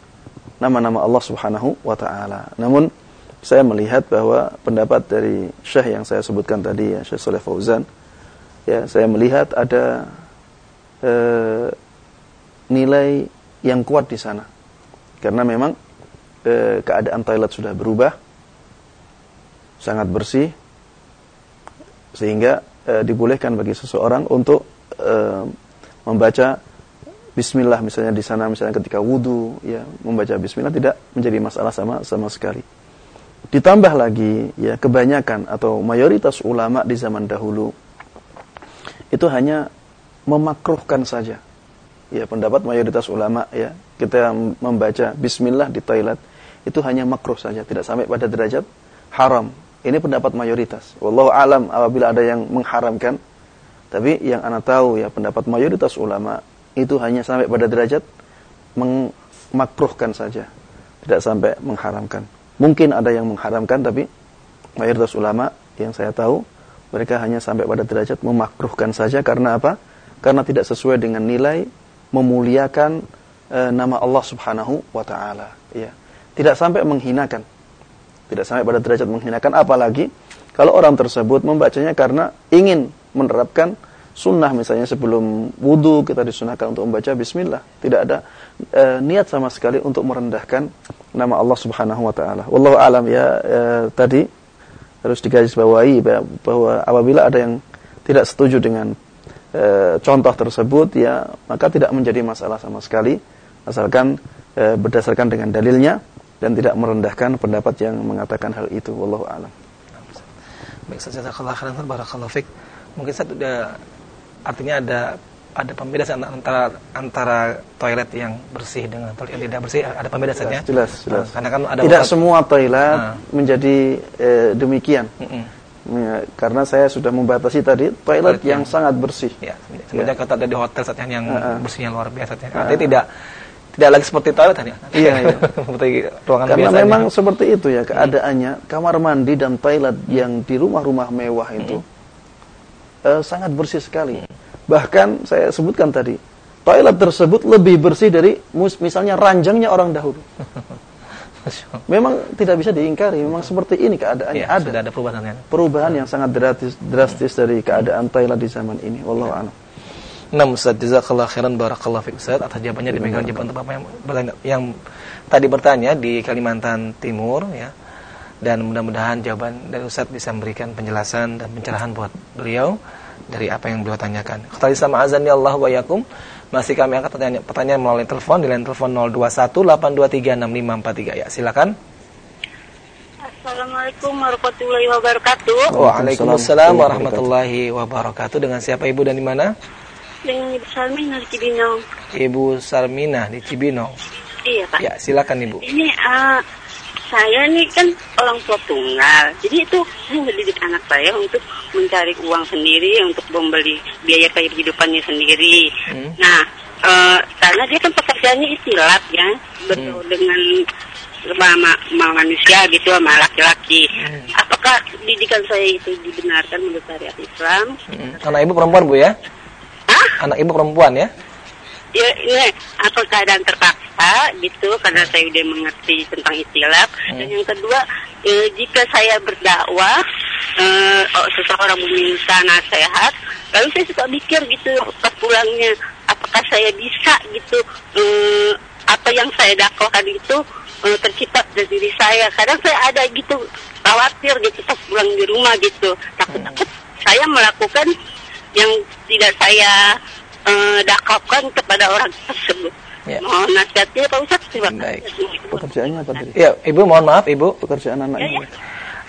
nama-nama Allah Subhanahu wa taala. Namun saya melihat bahwa pendapat dari Syekh yang saya sebutkan tadi ya Syekh Saleh Fauzan ya saya melihat ada e, nilai yang kuat di sana karena memang e, keadaan toilet sudah berubah sangat bersih sehingga e, dibolehkan bagi seseorang untuk membaca Bismillah misalnya di sana misalnya ketika wudhu ya membaca Bismillah tidak menjadi masalah sama sama sekali. Ditambah lagi ya kebanyakan atau mayoritas ulama di zaman dahulu itu hanya memakruhkan saja. Ya pendapat mayoritas ulama ya kita membaca bismillah di toilet itu hanya makruh saja, tidak sampai pada derajat haram. Ini pendapat mayoritas. Wallahu alam apabila ada yang mengharamkan Tapi yang anak tahu ya pendapat mayoritas ulama itu hanya sampai pada derajat memakruhkan saja, tidak sampai mengharamkan. Mungkin ada yang mengharamkan tapi mayoritas ulama yang saya tahu mereka hanya sampai pada derajat memakruhkan saja karena apa? Karena tidak sesuai dengan nilai memuliakan e, nama Allah Subhanahu wa taala, ya. Tidak sampai menghinakan. Tidak sampai pada derajat menghinakan apalagi kalau orang tersebut membacanya karena ingin menerapkan sunnah misalnya sebelum wudhu kita disunahkan untuk membaca bismillah tidak ada e, niat sama sekali untuk merendahkan nama Allah Subhanahu wa taala. Wallahu alam ya e, tadi harus digarisbawahi bahwa apabila ada yang tidak setuju dengan e, contoh tersebut ya maka tidak menjadi masalah sama sekali asalkan e, berdasarkan dengan dalilnya dan tidak merendahkan pendapat yang mengatakan hal itu wallahu alam. Baik, fik mungkin saya sudah artinya ada ada pembedaan antara antara toilet yang bersih dengan toilet yang tidak bersih ada pembedaan jelas, jelas. Nah, karena kan ada tidak semua toilet nah. menjadi eh, demikian mm -mm. Ya, karena saya sudah membatasi tadi toilet, toilet yang, yang sangat bersih ya sebenarnya ya. kata ada di hotel saat yang uh -uh. bersihnya luar biasa uh -uh. artinya tidak tidak lagi seperti toilet tadi. Iya, iya. seperti ruangan Karena biasanya. memang seperti itu ya keadaannya. Kamar mandi dan toilet yang di rumah-rumah mewah itu hmm uh, sangat bersih sekali. Bahkan saya sebutkan tadi, toilet tersebut lebih bersih dari misalnya ranjangnya orang dahulu. Memang tidak bisa diingkari, memang seperti ini keadaannya ya, ada. Sudah ada perubahan ya. Perubahan yang sangat drastis, drastis dari keadaan toilet di zaman ini. Wallahu a'lam. Nah, Ustaz, jazakallah khairan barakallah fiik Ustaz atas jawabannya demikian jawaban untuk Bapak yang yang tadi bertanya di Kalimantan Timur ya. Dan mudah-mudahan jawaban dari Ustaz bisa memberikan penjelasan dan pencerahan buat beliau dari apa yang beliau tanyakan. Kata sama azan ya Allah wa yakum. Masih kami angkat pertanyaan, pertanyaan melalui telepon di line telepon 0218236543 ya. Silakan. Assalamualaikum warahmatullahi wabarakatuh. Waalaikumsalam warahmatullahi wabarakatuh. Dengan siapa Ibu dan di mana? Dengan Ibu Sarmina di Cibinong. Ibu Sarmina di Cibinong. Iya, Pak. Ya, silakan Ibu. Ini uh, saya nih kan orang tua tunggal, jadi itu saya mendidik anak saya untuk mencari uang sendiri, untuk membeli biaya kehidupannya sendiri. Hmm. Nah, e, karena dia kan pekerjaannya istilah ya, betul hmm. dengan sama, sama manusia gitu sama laki-laki. Hmm. Apakah didikan saya itu dibenarkan menurut syariat Islam? Hmm. Anak ibu perempuan bu ya? Hah? Anak ibu perempuan ya? Ya ini aku keadaan terpaksa gitu karena saya udah mengerti tentang istilah hmm. dan yang kedua e, jika saya berdakwah e, oh, seseorang meminta nasihat lalu saya suka mikir gitu pas pulangnya apakah saya bisa gitu e, apa yang saya dakwahkan itu e, tercipta dari diri saya kadang saya ada gitu khawatir gitu pas pulang di rumah gitu takut-takut hmm. saya melakukan yang tidak saya uh, dakapkan kepada orang tersebut. Ya. Mohon nasihatnya Pak Ustaz. Terima kasih. Pekerjaannya apa tadi? Ya, Ibu mohon maaf Ibu. Pekerjaan anak ya, ya.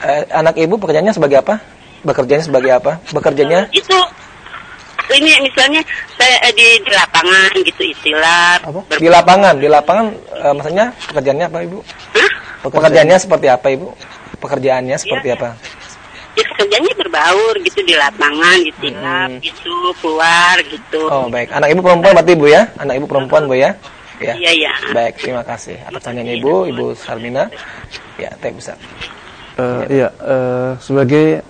Uh, anak Ibu pekerjaannya sebagai apa? Bekerjanya sebagai apa? Bekerjanya? Uh, itu ini misalnya saya eh, di, di lapangan gitu istilah. Apa? Di lapangan, di lapangan uh, maksudnya pekerjaannya apa Ibu? Hah? Pekerjaannya seperti apa Ibu? Pekerjaannya seperti ya. apa? Ya kerjanya berbaur gitu di lapangan di tilap hmm. gitu keluar gitu. Oh baik. Anak ibu perempuan berarti ibu ya? Anak ibu perempuan bu ya? Ya. Iya iya. Baik terima kasih atas pertanyaan ibu ibu Sarmina. Ya teh besar uh, iya uh, sebagai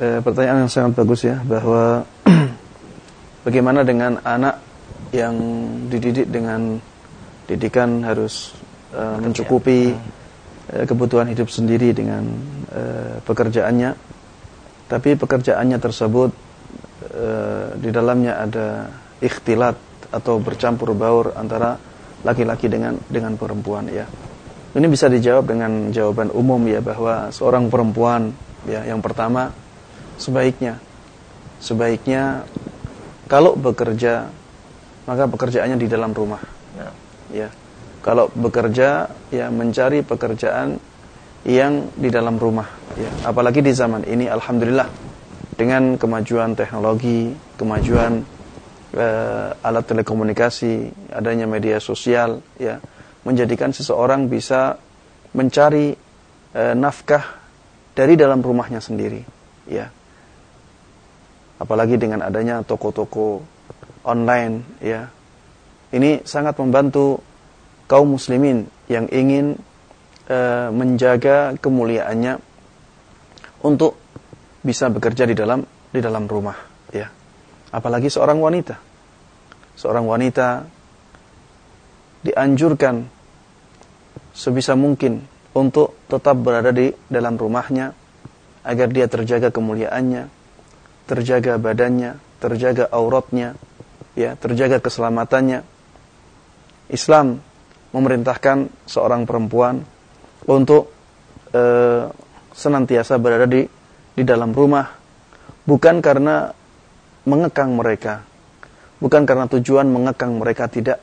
uh, pertanyaan yang sangat bagus ya bahwa bagaimana dengan anak yang dididik dengan didikan harus uh, mencukupi uh, kebutuhan hidup sendiri dengan uh, pekerjaannya tapi pekerjaannya tersebut e, di dalamnya ada ikhtilat atau bercampur baur antara laki-laki dengan dengan perempuan ya. Ini bisa dijawab dengan jawaban umum ya bahwa seorang perempuan ya yang pertama sebaiknya sebaiknya kalau bekerja maka pekerjaannya di dalam rumah. Ya. ya. Kalau bekerja ya mencari pekerjaan yang di dalam rumah ya. Apalagi di zaman ini alhamdulillah dengan kemajuan teknologi kemajuan uh, alat telekomunikasi adanya media sosial ya menjadikan seseorang bisa mencari uh, nafkah dari dalam rumahnya sendiri ya. Apalagi dengan adanya toko-toko online ya. Ini sangat membantu kaum muslimin yang ingin uh, menjaga kemuliaannya untuk bisa bekerja di dalam di dalam rumah ya apalagi seorang wanita seorang wanita dianjurkan sebisa mungkin untuk tetap berada di dalam rumahnya agar dia terjaga kemuliaannya, terjaga badannya, terjaga auratnya, ya, terjaga keselamatannya. Islam memerintahkan seorang perempuan untuk e, senantiasa berada di di dalam rumah bukan karena mengekang mereka, bukan karena tujuan mengekang mereka tidak,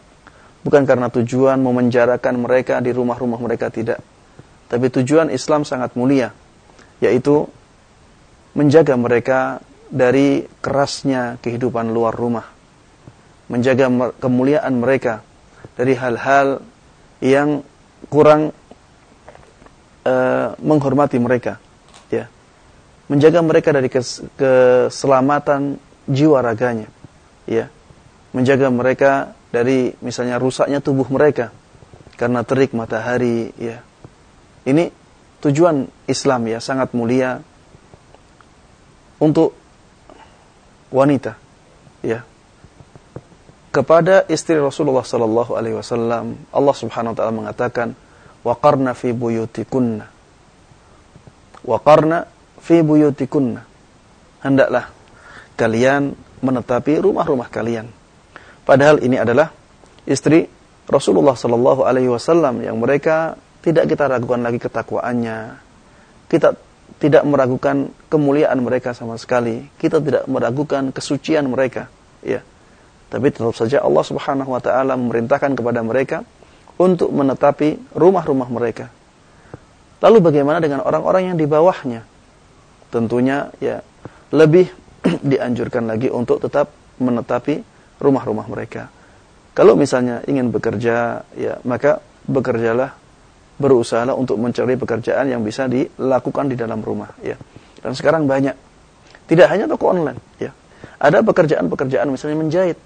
bukan karena tujuan memenjarakan mereka di rumah-rumah mereka tidak. Tapi tujuan Islam sangat mulia, yaitu menjaga mereka dari kerasnya kehidupan luar rumah. Menjaga kemuliaan mereka dari hal-hal yang kurang uh, menghormati mereka. Ya. Menjaga mereka dari kes keselamatan jiwa raganya. Ya. Menjaga mereka dari misalnya rusaknya tubuh mereka karena terik matahari ya. Ini tujuan Islam ya sangat mulia untuk wanita ya. Kepada istri Rasulullah sallallahu alaihi wasallam Allah Subhanahu wa taala mengatakan waqarna fi buyutikunna waqarna fi buyutikunna hendaklah kalian menetapi rumah-rumah kalian Padahal ini adalah istri Rasulullah Sallallahu Alaihi Wasallam yang mereka tidak kita ragukan lagi ketakwaannya. Kita tidak meragukan kemuliaan mereka sama sekali. Kita tidak meragukan kesucian mereka. Ya. Tapi tetap saja Allah Subhanahu Wa Taala memerintahkan kepada mereka untuk menetapi rumah-rumah mereka. Lalu bagaimana dengan orang-orang yang di bawahnya? Tentunya ya lebih dianjurkan lagi untuk tetap menetapi rumah-rumah mereka. Kalau misalnya ingin bekerja, ya maka bekerjalah, berusahalah untuk mencari pekerjaan yang bisa dilakukan di dalam rumah, ya. Dan sekarang banyak, tidak hanya toko online, ya. Ada pekerjaan-pekerjaan misalnya menjahit,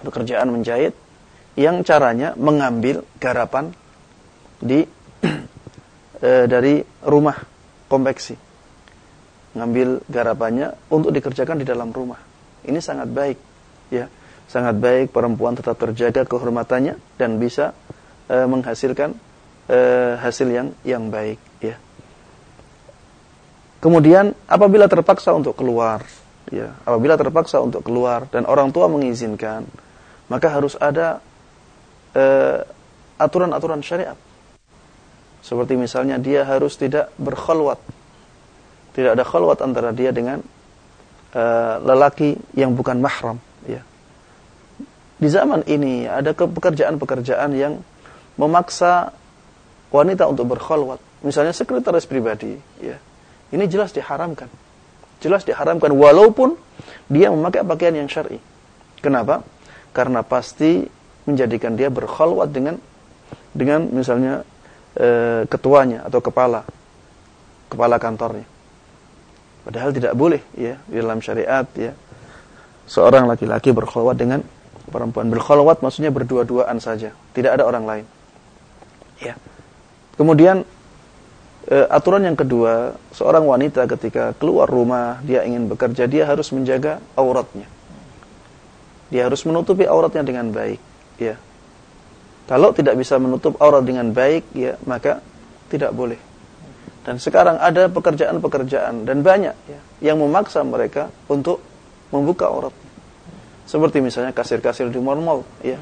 pekerjaan menjahit yang caranya mengambil garapan di e, dari rumah konveksi, ngambil garapannya untuk dikerjakan di dalam rumah. Ini sangat baik, ya. Sangat baik perempuan tetap terjaga kehormatannya dan bisa e, menghasilkan e, hasil yang yang baik ya. Kemudian apabila terpaksa untuk keluar ya. Apabila terpaksa untuk keluar dan orang tua mengizinkan maka harus ada eh, aturan-aturan syariat seperti misalnya dia harus tidak berkhalwat tidak ada khalwat antara dia dengan uh, lelaki yang bukan mahram ya. Di zaman ini ada pekerjaan-pekerjaan yang memaksa wanita untuk berkhalwat. Misalnya sekretaris pribadi, ya. Ini jelas diharamkan. Jelas diharamkan walaupun dia memakai pakaian yang syar'i. Kenapa? Karena pasti menjadikan dia berkhalwat dengan dengan misalnya e, ketuanya atau kepala kepala kantornya. Padahal tidak boleh ya di dalam syariat ya seorang laki-laki berkhulwat dengan perempuan. Berkhulwat maksudnya berdua-duaan saja, tidak ada orang lain. Ya. Kemudian e, aturan yang kedua, seorang wanita ketika keluar rumah, dia ingin bekerja, dia harus menjaga auratnya. Dia harus menutupi auratnya dengan baik, ya. Kalau tidak bisa menutup aurat dengan baik, ya, maka tidak boleh. Dan sekarang ada pekerjaan-pekerjaan dan banyak ya, yang memaksa mereka untuk membuka aurat. Seperti misalnya kasir-kasir di mall-mall, ya.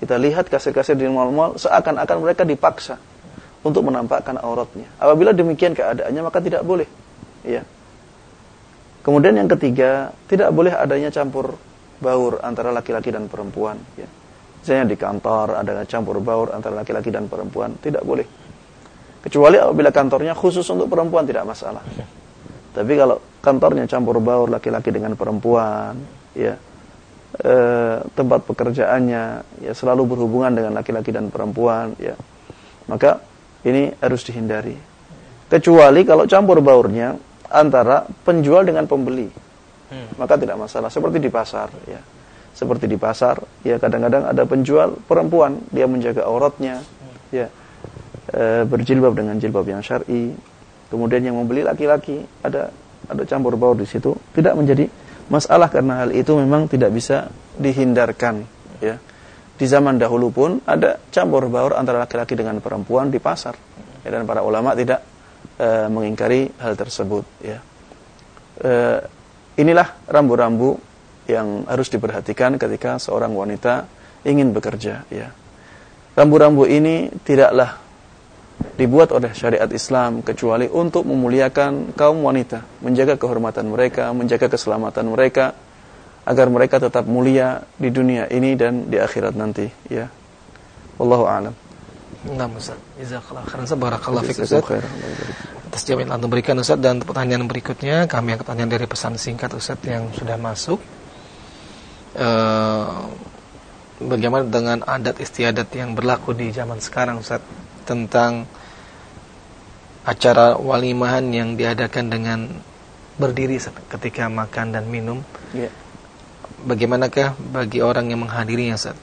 Kita lihat kasir-kasir di mall-mall seakan-akan mereka dipaksa untuk menampakkan auratnya. Apabila demikian keadaannya maka tidak boleh, ya. Kemudian yang ketiga, tidak boleh adanya campur baur antara laki-laki dan perempuan, ya. Misalnya di kantor ada campur baur antara laki-laki dan perempuan, tidak boleh. Kecuali apabila kantornya khusus untuk perempuan tidak masalah. Tapi kalau kantornya campur baur laki-laki dengan perempuan, ya e, tempat pekerjaannya ya selalu berhubungan dengan laki-laki dan perempuan, ya maka ini harus dihindari. Kecuali kalau campur baurnya antara penjual dengan pembeli. hmm. maka tidak masalah. Seperti di pasar, ya. Seperti di pasar, ya kadang-kadang ada penjual perempuan, dia menjaga auratnya, ya e, berjilbab dengan jilbab yang syar'i. Kemudian yang membeli laki-laki, ada ada campur baur di situ, tidak menjadi masalah karena hal itu memang tidak bisa dihindarkan, ya. Di zaman dahulu pun ada campur baur antara laki-laki dengan perempuan di pasar, ya, dan para ulama tidak e, mengingkari hal tersebut, ya eh, inilah rambu-rambu yang harus diperhatikan ketika seorang wanita ingin bekerja ya. Rambu-rambu ini tidaklah dibuat oleh syariat Islam kecuali untuk memuliakan kaum wanita, menjaga kehormatan mereka, menjaga keselamatan mereka agar mereka tetap mulia di dunia ini dan di akhirat nanti ya. Wallahu a'lam. Nah, Ustaz. Jazakallahu khairan. Barakallahu fiik Ustaz atas jawaban yang antum berikan Ustaz dan pertanyaan berikutnya kami akan pertanyaan dari pesan singkat Ustaz yang sudah masuk uh, bagaimana dengan adat istiadat yang berlaku di zaman sekarang Ustaz tentang acara walimahan yang diadakan dengan berdiri ketika makan dan minum yeah. bagaimanakah bagi orang yang menghadirinya Ustaz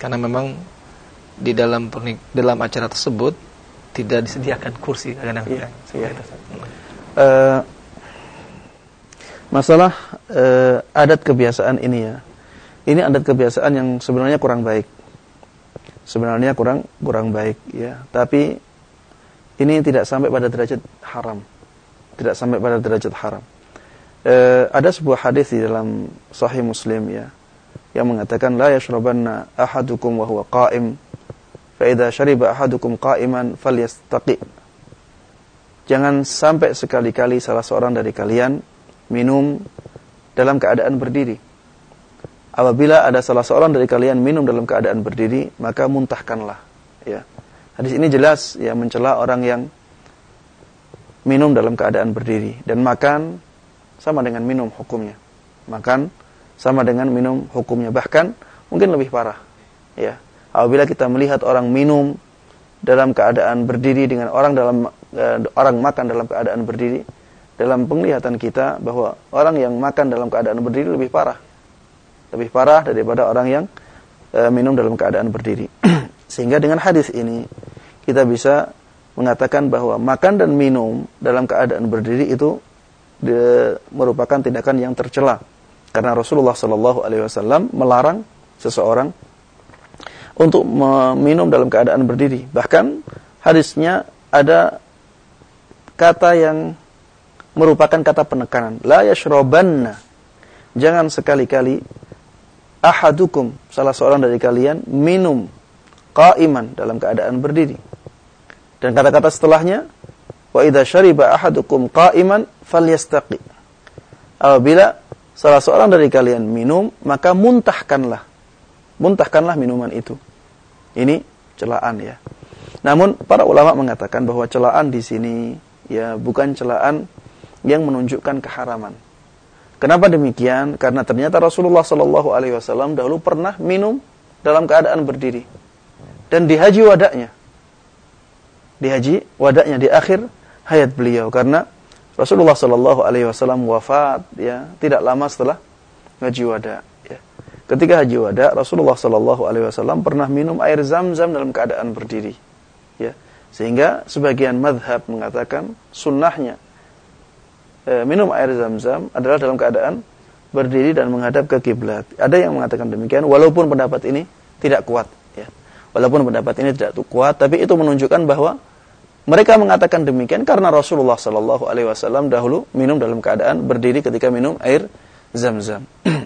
karena memang di dalam dalam acara tersebut tidak disediakan kursi kadang-kadang. Ya, ya. Uh, masalah uh, adat kebiasaan ini ya. Ini adat kebiasaan yang sebenarnya kurang baik. Sebenarnya kurang kurang baik ya. Tapi ini tidak sampai pada derajat haram. Tidak sampai pada derajat haram. Uh, ada sebuah hadis di dalam Sahih Muslim ya yang mengatakan la yashrabanna ahadukum wa huwa qa'im Fa'idha syariba ahadukum qa'iman falyastaqi. Jangan sampai sekali-kali salah seorang dari kalian minum dalam keadaan berdiri. Apabila ada salah seorang dari kalian minum dalam keadaan berdiri, maka muntahkanlah. Ya. Hadis ini jelas ya mencela orang yang minum dalam keadaan berdiri dan makan sama dengan minum hukumnya. Makan sama dengan minum hukumnya bahkan mungkin lebih parah. Ya apabila kita melihat orang minum dalam keadaan berdiri dengan orang dalam uh, orang makan dalam keadaan berdiri dalam penglihatan kita bahwa orang yang makan dalam keadaan berdiri lebih parah lebih parah daripada orang yang uh, minum dalam keadaan berdiri sehingga dengan hadis ini kita bisa mengatakan bahwa makan dan minum dalam keadaan berdiri itu de, merupakan tindakan yang tercela karena Rasulullah Shallallahu Alaihi Wasallam melarang seseorang untuk meminum dalam keadaan berdiri. Bahkan hadisnya ada kata yang merupakan kata penekanan. La yashrabanna. Jangan sekali-kali ahadukum salah seorang dari kalian minum qaiman dalam keadaan berdiri. Dan kata-kata setelahnya wa idza syariba ahadukum qaiman falyastaqi. Apabila salah seorang dari kalian minum, maka muntahkanlah. Muntahkanlah minuman itu. Ini celaan ya. Namun para ulama mengatakan bahwa celaan di sini ya bukan celaan yang menunjukkan keharaman. Kenapa demikian? Karena ternyata Rasulullah Shallallahu Alaihi Wasallam dahulu pernah minum dalam keadaan berdiri dan di haji wadaknya, di haji wadaknya di akhir hayat beliau karena Rasulullah Shallallahu Alaihi Wasallam wafat ya tidak lama setelah haji wadak. Ketika haji wada, Rasulullah Shallallahu Alaihi Wasallam pernah minum air zam-zam dalam keadaan berdiri. Ya, sehingga sebagian madhab mengatakan sunnahnya e, minum air zam-zam adalah dalam keadaan berdiri dan menghadap ke kiblat. Ada yang mengatakan demikian, walaupun pendapat ini tidak kuat. Ya. Walaupun pendapat ini tidak kuat, tapi itu menunjukkan bahwa mereka mengatakan demikian karena Rasulullah Shallallahu Alaihi Wasallam dahulu minum dalam keadaan berdiri ketika minum air zam-zam.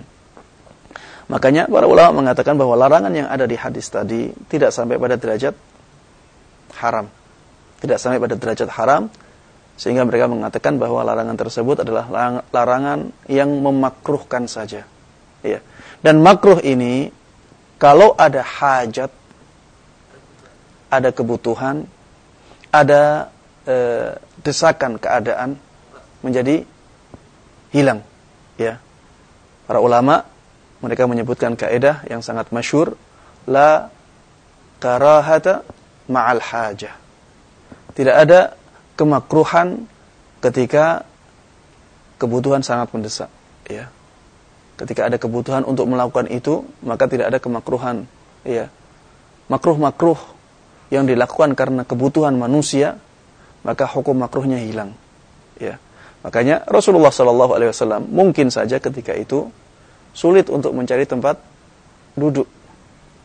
Makanya para ulama mengatakan bahwa larangan yang ada di hadis tadi tidak sampai pada derajat haram. Tidak sampai pada derajat haram sehingga mereka mengatakan bahwa larangan tersebut adalah larangan yang memakruhkan saja. Ya. Dan makruh ini kalau ada hajat, ada kebutuhan, ada e, desakan keadaan menjadi hilang. Ya. Para ulama mereka menyebutkan kaidah yang sangat masyur la karahata ma'al hajah. Tidak ada kemakruhan ketika kebutuhan sangat mendesak, ya. Ketika ada kebutuhan untuk melakukan itu, maka tidak ada kemakruhan. Ya. Makruh-makruh yang dilakukan karena kebutuhan manusia, maka hukum makruhnya hilang. Ya. Makanya Rasulullah Shallallahu Alaihi Wasallam mungkin saja ketika itu sulit untuk mencari tempat duduk,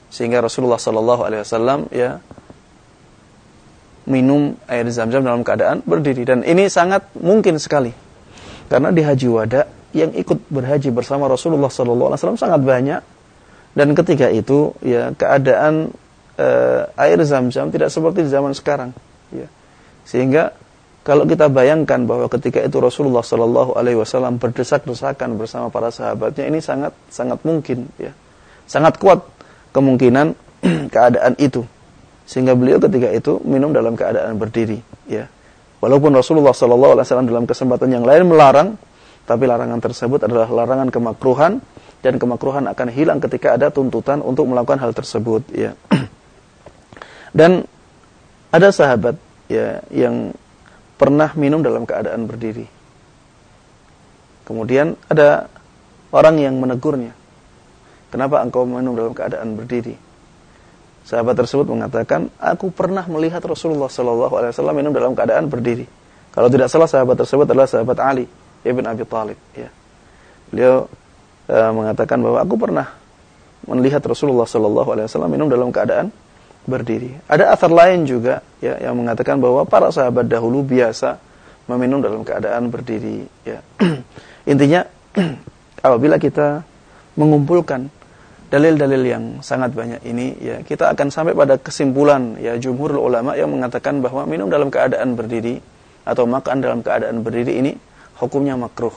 sehingga Rasulullah Shallallahu Alaihi Wasallam ya minum air zam-zam dalam keadaan berdiri. Dan ini sangat mungkin sekali. Karena di haji wada yang ikut berhaji bersama Rasulullah SAW sangat banyak. Dan ketika itu ya keadaan uh, air zam-zam tidak seperti di zaman sekarang ya. sehingga kalau kita bayangkan bahwa ketika itu Rasulullah Shallallahu Alaihi Wasallam berdesak-desakan bersama para sahabatnya ini sangat sangat mungkin ya. Sangat kuat kemungkinan keadaan itu sehingga beliau ketika itu minum dalam keadaan berdiri ya walaupun Rasulullah Shallallahu Alaihi Wasallam dalam kesempatan yang lain melarang tapi larangan tersebut adalah larangan kemakruhan dan kemakruhan akan hilang ketika ada tuntutan untuk melakukan hal tersebut ya. Dan ada sahabat ya yang pernah minum dalam keadaan berdiri. Kemudian ada orang yang menegurnya. Kenapa engkau minum dalam keadaan berdiri? Sahabat tersebut mengatakan, aku pernah melihat Rasulullah SAW minum dalam keadaan berdiri. Kalau tidak salah sahabat tersebut adalah sahabat Ali ibn Abi Talib ya. Beliau uh, mengatakan bahwa aku pernah melihat Rasulullah Shallallahu alaihi wasallam minum dalam keadaan berdiri. Ada asar lain juga ya yang mengatakan bahwa para sahabat dahulu biasa meminum dalam keadaan berdiri ya. Intinya apabila kita mengumpulkan dalil-dalil yang sangat banyak ini ya kita akan sampai pada kesimpulan ya jumhur ulama yang mengatakan bahwa minum dalam keadaan berdiri atau makan dalam keadaan berdiri ini hukumnya makruh.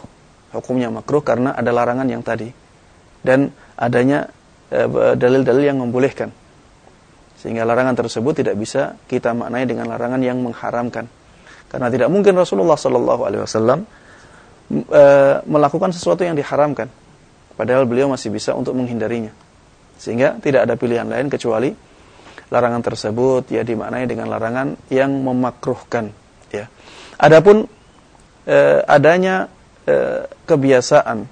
Hukumnya makruh karena ada larangan yang tadi. Dan adanya eh, dalil-dalil yang membolehkan. Sehingga larangan tersebut tidak bisa kita maknai dengan larangan yang mengharamkan. Karena tidak mungkin Rasulullah Sallallahu Alaihi Wasallam e, melakukan sesuatu yang diharamkan, padahal beliau masih bisa untuk menghindarinya. Sehingga tidak ada pilihan lain kecuali larangan tersebut ya dimaknai dengan larangan yang memakruhkan. Ya. Adapun eh, adanya eh, kebiasaan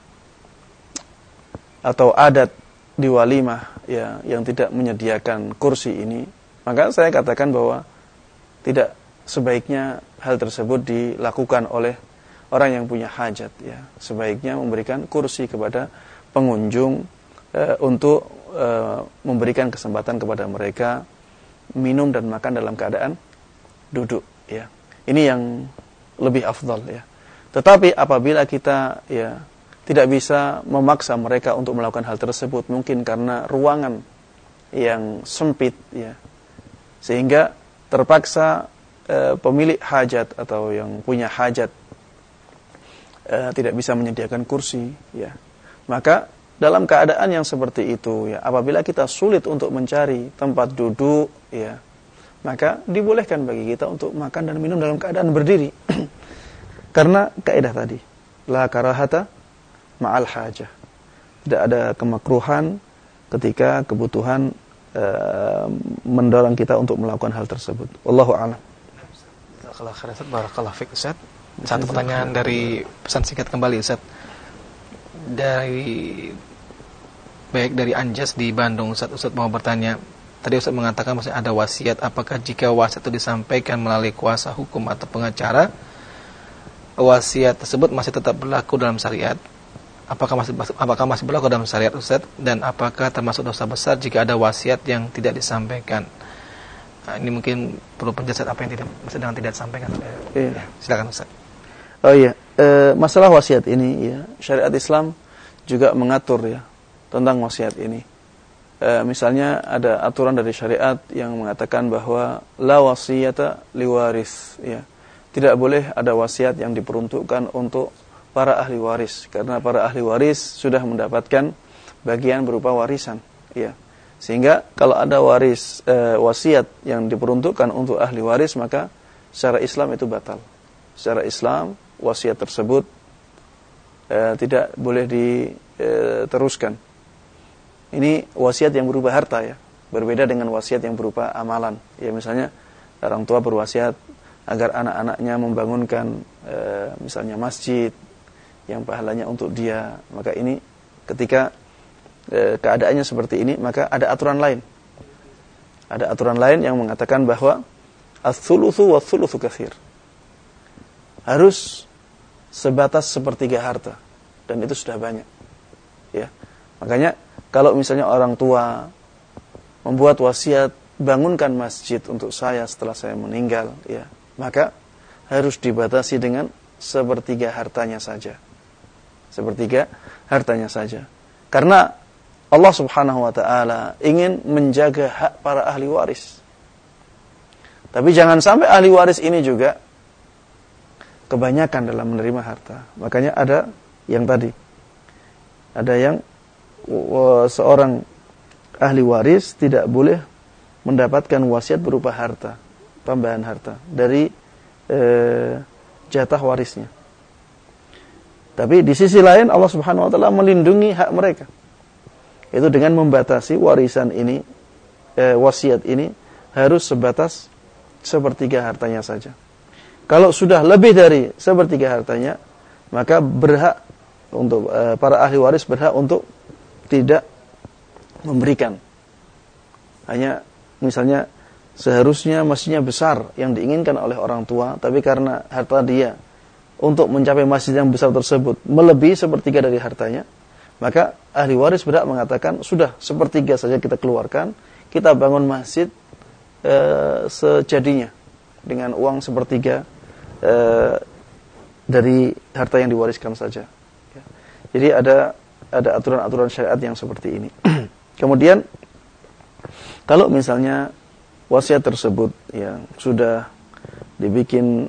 atau adat di walimah ya yang tidak menyediakan kursi ini, maka saya katakan bahwa tidak sebaiknya hal tersebut dilakukan oleh orang yang punya hajat ya. Sebaiknya memberikan kursi kepada pengunjung e, untuk e, memberikan kesempatan kepada mereka minum dan makan dalam keadaan duduk ya. Ini yang lebih afdal ya. Tetapi apabila kita ya tidak bisa memaksa mereka untuk melakukan hal tersebut mungkin karena ruangan yang sempit ya. Sehingga terpaksa e, pemilik hajat atau yang punya hajat e, tidak bisa menyediakan kursi ya. Maka dalam keadaan yang seperti itu ya apabila kita sulit untuk mencari tempat duduk ya maka dibolehkan bagi kita untuk makan dan minum dalam keadaan berdiri. Karena kaidah tadi, la karahata ma'al hajah. Tidak ada kemakruhan ketika kebutuhan uh, mendorong kita untuk melakukan hal tersebut. Wallahu a'lam. Barakallahu. Satu pertanyaan dari pesan singkat kembali Ustaz. Dari baik dari Anjas di Bandung Ustaz Ustaz mau bertanya Tadi Ustaz mengatakan maksudnya ada wasiat. Apakah jika wasiat itu disampaikan melalui kuasa hukum atau pengacara, wasiat tersebut masih tetap berlaku dalam syariat? Apakah masih apakah masih berlaku dalam syariat Ustaz? Dan apakah termasuk dosa besar jika ada wasiat yang tidak disampaikan? Nah, ini mungkin perlu penjelasan apa yang tidak sedang tidak disampaikan. Iya. Ya, silakan Ustaz. Oh iya, e, masalah wasiat ini ya, syariat Islam juga mengatur ya tentang wasiat ini e, misalnya ada aturan dari syariat yang mengatakan bahwa la wasiyata liwaris ya. Tidak boleh ada wasiat yang diperuntukkan untuk para ahli waris karena para ahli waris sudah mendapatkan bagian berupa warisan ya. Sehingga kalau ada waris e, wasiat yang diperuntukkan untuk ahli waris maka secara Islam itu batal. Secara Islam wasiat tersebut e, tidak boleh diteruskan ini wasiat yang berupa harta ya. Berbeda dengan wasiat yang berupa amalan. Ya misalnya orang tua berwasiat agar anak-anaknya membangunkan e, misalnya masjid yang pahalanya untuk dia. Maka ini ketika e, keadaannya seperti ini, maka ada aturan lain. Ada aturan lain yang mengatakan bahwa ats-tsulutsu wa. Harus sebatas sepertiga harta dan itu sudah banyak. Ya. Makanya kalau misalnya orang tua membuat wasiat bangunkan masjid untuk saya setelah saya meninggal, ya, maka harus dibatasi dengan sepertiga hartanya saja. Sepertiga hartanya saja. Karena Allah Subhanahu wa taala ingin menjaga hak para ahli waris. Tapi jangan sampai ahli waris ini juga kebanyakan dalam menerima harta. Makanya ada yang tadi. Ada yang seorang ahli waris tidak boleh mendapatkan wasiat berupa harta, tambahan harta dari eh, jatah warisnya. Tapi di sisi lain Allah Subhanahu wa taala melindungi hak mereka. Itu dengan membatasi warisan ini eh, wasiat ini harus sebatas sepertiga hartanya saja. Kalau sudah lebih dari sepertiga hartanya, maka berhak untuk eh, para ahli waris berhak untuk tidak memberikan. Hanya misalnya seharusnya masjidnya besar yang diinginkan oleh orang tua, tapi karena harta dia untuk mencapai masjid yang besar tersebut melebihi sepertiga dari hartanya, maka ahli waris berhak mengatakan sudah sepertiga saja kita keluarkan, kita bangun masjid e, sejadinya dengan uang sepertiga e, dari harta yang diwariskan saja. Ya. Jadi ada ada aturan-aturan syariat yang seperti ini. Kemudian kalau misalnya wasiat tersebut yang sudah dibikin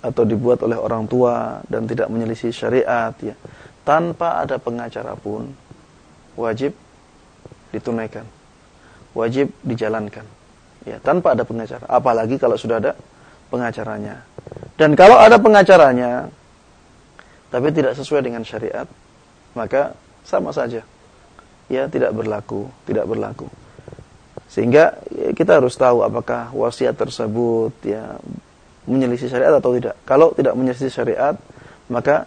atau dibuat oleh orang tua dan tidak menyelisih syariat ya, tanpa ada pengacara pun wajib ditunaikan. Wajib dijalankan. Ya, tanpa ada pengacara. Apalagi kalau sudah ada pengacaranya. Dan kalau ada pengacaranya tapi tidak sesuai dengan syariat, maka sama saja. Ya, tidak berlaku, tidak berlaku. Sehingga ya, kita harus tahu apakah wasiat tersebut ya menyelisih syariat atau tidak. Kalau tidak menyelisih syariat, maka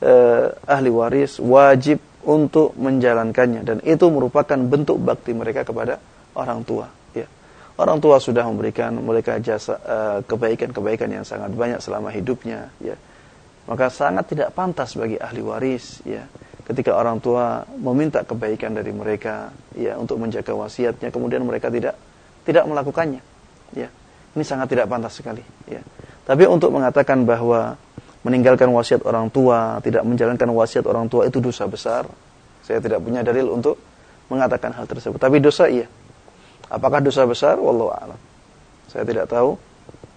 eh, ahli waris wajib untuk menjalankannya dan itu merupakan bentuk bakti mereka kepada orang tua. Orang tua sudah memberikan mereka jasa eh, kebaikan-kebaikan yang sangat banyak selama hidupnya. Ya. Maka sangat tidak pantas bagi ahli waris ya ketika orang tua meminta kebaikan dari mereka ya untuk menjaga wasiatnya kemudian mereka tidak tidak melakukannya ya ini sangat tidak pantas sekali ya tapi untuk mengatakan bahwa meninggalkan wasiat orang tua tidak menjalankan wasiat orang tua itu dosa besar saya tidak punya dalil untuk mengatakan hal tersebut tapi dosa iya apakah dosa besar wallahu alam saya tidak tahu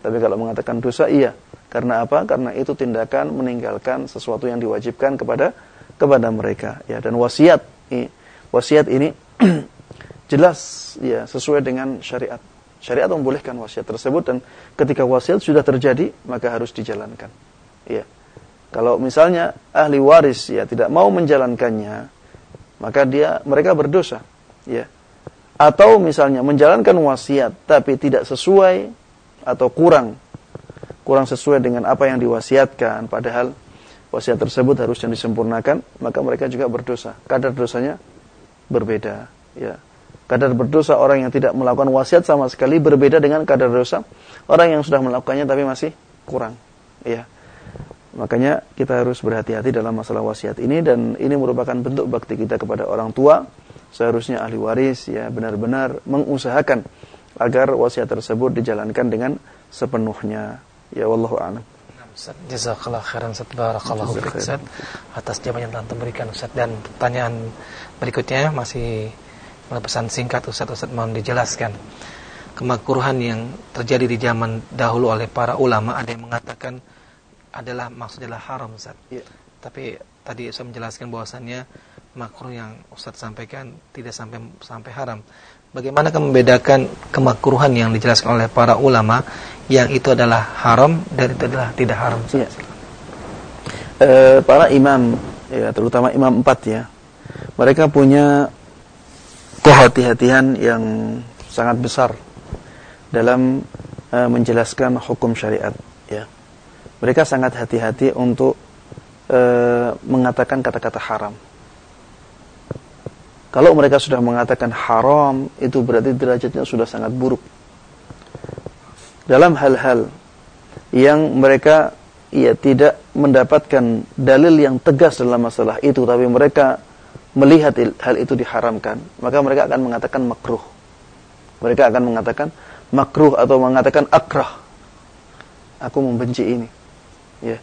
tapi kalau mengatakan dosa iya karena apa karena itu tindakan meninggalkan sesuatu yang diwajibkan kepada kepada mereka ya dan wasiat wasiat ini jelas ya sesuai dengan syariat. Syariat membolehkan wasiat tersebut dan ketika wasiat sudah terjadi maka harus dijalankan. Ya. Kalau misalnya ahli waris ya tidak mau menjalankannya, maka dia mereka berdosa, ya. Atau misalnya menjalankan wasiat tapi tidak sesuai atau kurang kurang sesuai dengan apa yang diwasiatkan padahal wasiat tersebut harusnya disempurnakan, maka mereka juga berdosa. Kadar dosanya berbeda, ya. Kadar berdosa orang yang tidak melakukan wasiat sama sekali berbeda dengan kadar dosa orang yang sudah melakukannya tapi masih kurang, ya. Makanya kita harus berhati-hati dalam masalah wasiat ini dan ini merupakan bentuk bakti kita kepada orang tua. Seharusnya ahli waris ya benar-benar mengusahakan agar wasiat tersebut dijalankan dengan sepenuhnya. Ya wallahu a'lam. Ustaz, jazakallah khairan Ustaz, barakallahu fiik Ustaz atas jawaban yang telah memberikan Ustaz dan pertanyaan berikutnya masih pesan singkat Ustaz Ustaz mohon dijelaskan kemakruhan yang terjadi di zaman dahulu oleh para ulama ada yang mengatakan adalah maksudnya haram Ustaz. Ya. Tapi tadi saya menjelaskan bahwasannya makruh yang Ustaz sampaikan tidak sampai sampai haram. Bagaimana membedakan kemakruhan yang dijelaskan oleh para ulama yang itu adalah haram dan itu adalah tidak haram? Ya. E, para imam, ya, terutama imam empat ya, mereka punya kehati-hatian yang sangat besar dalam e, menjelaskan hukum syariat. Ya. Mereka sangat hati-hati untuk e, mengatakan kata-kata haram. Kalau mereka sudah mengatakan haram, itu berarti derajatnya sudah sangat buruk. Dalam hal-hal yang mereka ya tidak mendapatkan dalil yang tegas dalam masalah itu, tapi mereka melihat hal itu diharamkan, maka mereka akan mengatakan makruh. Mereka akan mengatakan makruh atau mengatakan akrah. Aku membenci ini. Ya.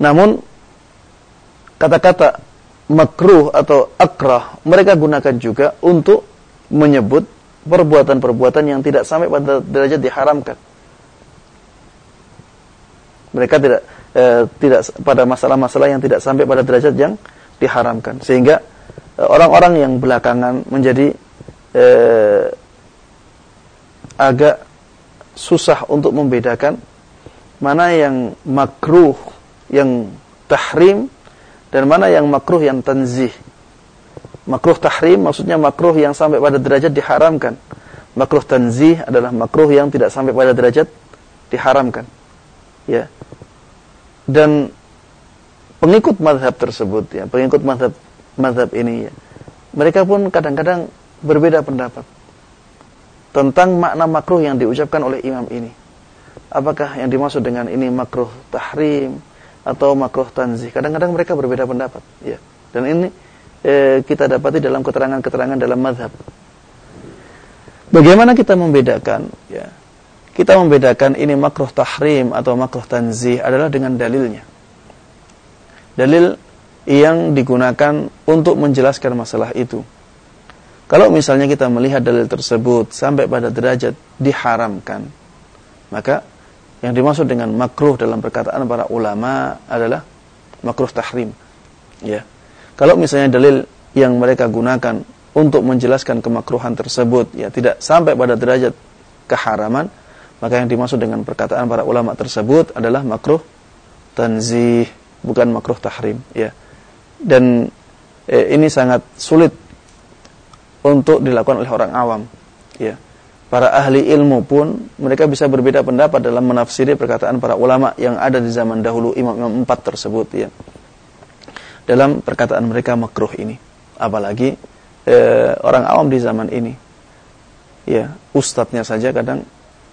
Namun kata-kata makruh atau akrah mereka gunakan juga untuk menyebut perbuatan-perbuatan yang tidak sampai pada derajat diharamkan. Mereka tidak eh, tidak pada masalah-masalah yang tidak sampai pada derajat yang diharamkan. Sehingga eh, orang-orang eh, yang belakangan menjadi eh, agak susah untuk membedakan mana yang makruh, yang tahrim dan mana yang makruh yang tanzih. Makruh tahrim maksudnya makruh yang sampai pada derajat diharamkan. Makruh tanzih adalah makruh yang tidak sampai pada derajat diharamkan. Ya. Dan pengikut madhab tersebut ya, pengikut madhab madhab ini ya, mereka pun kadang-kadang berbeda pendapat tentang makna makruh yang diucapkan oleh imam ini. Apakah yang dimaksud dengan ini makruh tahrim atau makruh tanzih. Kadang-kadang mereka berbeda pendapat, ya. Dan ini e, kita dapati dalam keterangan-keterangan dalam madhab. Bagaimana kita membedakan, ya? Kita membedakan ini makruh tahrim atau makruh tanzih adalah dengan dalilnya. Dalil yang digunakan untuk menjelaskan masalah itu. Kalau misalnya kita melihat dalil tersebut sampai pada derajat diharamkan, maka yang dimaksud dengan makruh dalam perkataan para ulama adalah makruh tahrim. Ya. Kalau misalnya dalil yang mereka gunakan untuk menjelaskan kemakruhan tersebut ya tidak sampai pada derajat keharaman, maka yang dimaksud dengan perkataan para ulama tersebut adalah makruh tanzih, bukan makruh tahrim, ya. Dan eh, ini sangat sulit untuk dilakukan oleh orang awam, ya para ahli ilmu pun mereka bisa berbeda pendapat dalam menafsiri perkataan para ulama yang ada di zaman dahulu imam-imam empat tersebut ya. Dalam perkataan mereka makruh ini. Apalagi eh, orang awam di zaman ini. Ya ustadznya saja kadang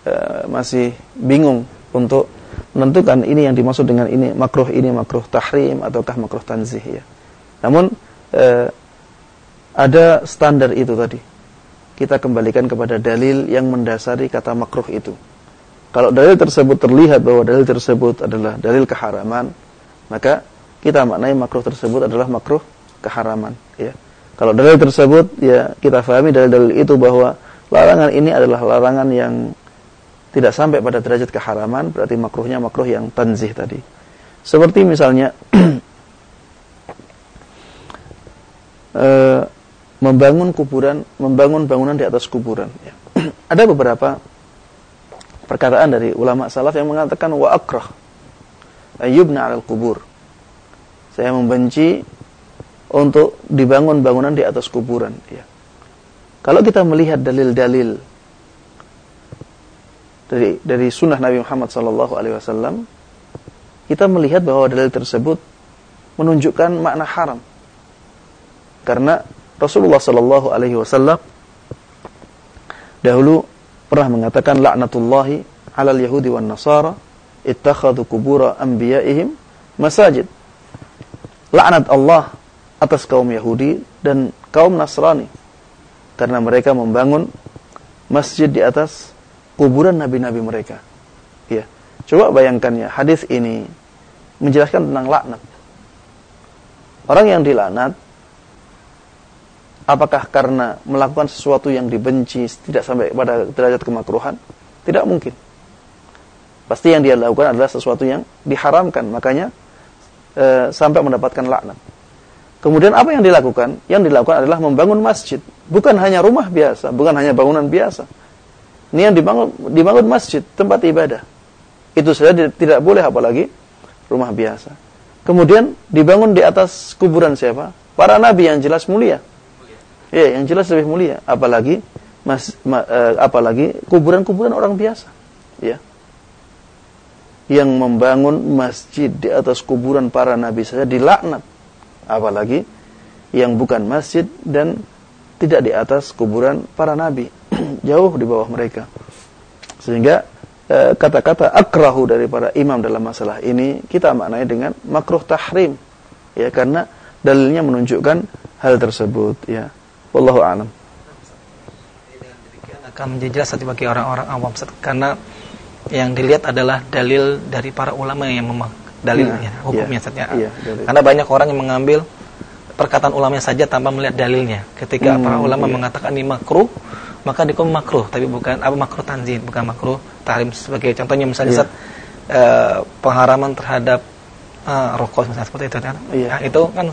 eh, masih bingung untuk menentukan ini yang dimaksud dengan ini makruh ini makruh tahrim ataukah makruh tanzih ya. Namun eh, ada standar itu tadi kita kembalikan kepada dalil yang mendasari kata makruh itu. Kalau dalil tersebut terlihat bahwa dalil tersebut adalah dalil keharaman, maka kita maknai makruh tersebut adalah makruh keharaman. Ya. Kalau dalil tersebut, ya kita fahami dalil-dalil itu bahwa larangan ini adalah larangan yang tidak sampai pada derajat keharaman, berarti makruhnya makruh yang tanzih tadi. Seperti misalnya uh, membangun kuburan, membangun bangunan di atas kuburan. Ya. Ada beberapa perkataan dari ulama salaf yang mengatakan wa akrah ayyubna al kubur. Saya membenci untuk dibangun bangunan di atas kuburan. Ya. Kalau kita melihat dalil-dalil dari dari sunnah Nabi Muhammad Sallallahu Alaihi Wasallam, kita melihat bahwa dalil tersebut menunjukkan makna haram. Karena Rasulullah Shallallahu Alaihi Wasallam dahulu pernah mengatakan laknatullahi alal Yahudi wan Nasara ittakhadhu kubura anbiya'ihim masajid. Laknat Allah atas kaum Yahudi dan kaum Nasrani karena mereka membangun masjid di atas kuburan nabi-nabi mereka. Ya. Coba bayangkan ya, hadis ini menjelaskan tentang laknat. Orang yang dilaknat Apakah karena melakukan sesuatu yang dibenci tidak sampai pada derajat kemakruhan? Tidak mungkin. Pasti yang dia lakukan adalah sesuatu yang diharamkan, makanya e, sampai mendapatkan laknat. Kemudian apa yang dilakukan? Yang dilakukan adalah membangun masjid, bukan hanya rumah biasa, bukan hanya bangunan biasa. Ini yang dibangun dibangun masjid, tempat ibadah. Itu saja tidak boleh apalagi rumah biasa. Kemudian dibangun di atas kuburan siapa? Para nabi yang jelas mulia. Ya, yang jelas lebih mulia, apalagi mas, ma, uh, apalagi kuburan-kuburan orang biasa, ya. Yang membangun masjid di atas kuburan para nabi saja dilaknat, apalagi yang bukan masjid dan tidak di atas kuburan para nabi, jauh di bawah mereka. Sehingga eh, kata-kata akrahu dari para imam dalam masalah ini kita maknai dengan makruh tahrim. Ya karena dalilnya menunjukkan hal tersebut ya. Wallahu a'lam. akan menjadi jelas bagi orang-orang awam karena yang dilihat adalah dalil dari para ulama yang memang dalilnya nah, hukumnya iya, iya, karena banyak orang yang mengambil perkataan ulama saja tanpa melihat dalilnya. Ketika hmm, para ulama mengatakan ini makruh, maka dikom makruh, tapi bukan apa makruh tanzin, bukan makruh tahrim sebagai contohnya misalnya iya. uh, pengharaman terhadap uh, rokok misalnya seperti itu kan. Iya. Nah, itu kan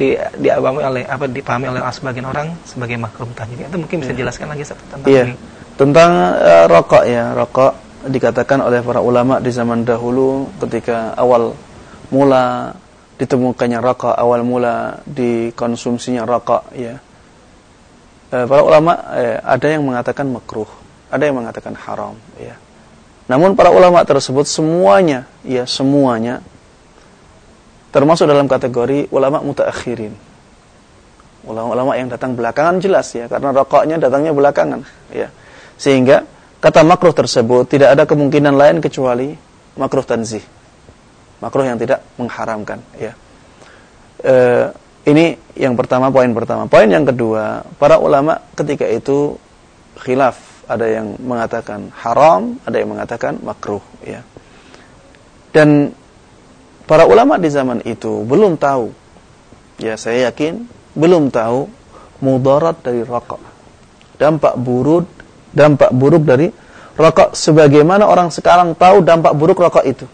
di diabami oleh apa dipahami oleh sebagian orang sebagai makruh tanzin. Itu mungkin bisa dijelaskan lagi tentang iya. ini. Tentang uh, rokok ya, rokok dikatakan oleh para ulama di zaman dahulu ketika awal mula ditemukannya rokok awal mula dikonsumsinya rokok ya e, para ulama e, ada yang mengatakan makruh ada yang mengatakan haram ya namun para ulama tersebut semuanya ya semuanya termasuk dalam kategori ulama mutaakhirin ulama-ulama yang datang belakangan jelas ya karena rokoknya datangnya belakangan ya. Sehingga kata makruh tersebut tidak ada kemungkinan lain kecuali makruh tanzih. Makruh yang tidak mengharamkan ya. E, ini yang pertama poin pertama. Poin yang kedua para ulama ketika itu khilaf. Ada yang mengatakan haram ada yang mengatakan makruh ya. Dan para ulama di zaman itu belum tahu. Ya saya yakin belum tahu mudarat dari rokok dampak buruk dampak buruk dari rokok sebagaimana orang sekarang tahu dampak buruk rokok itu.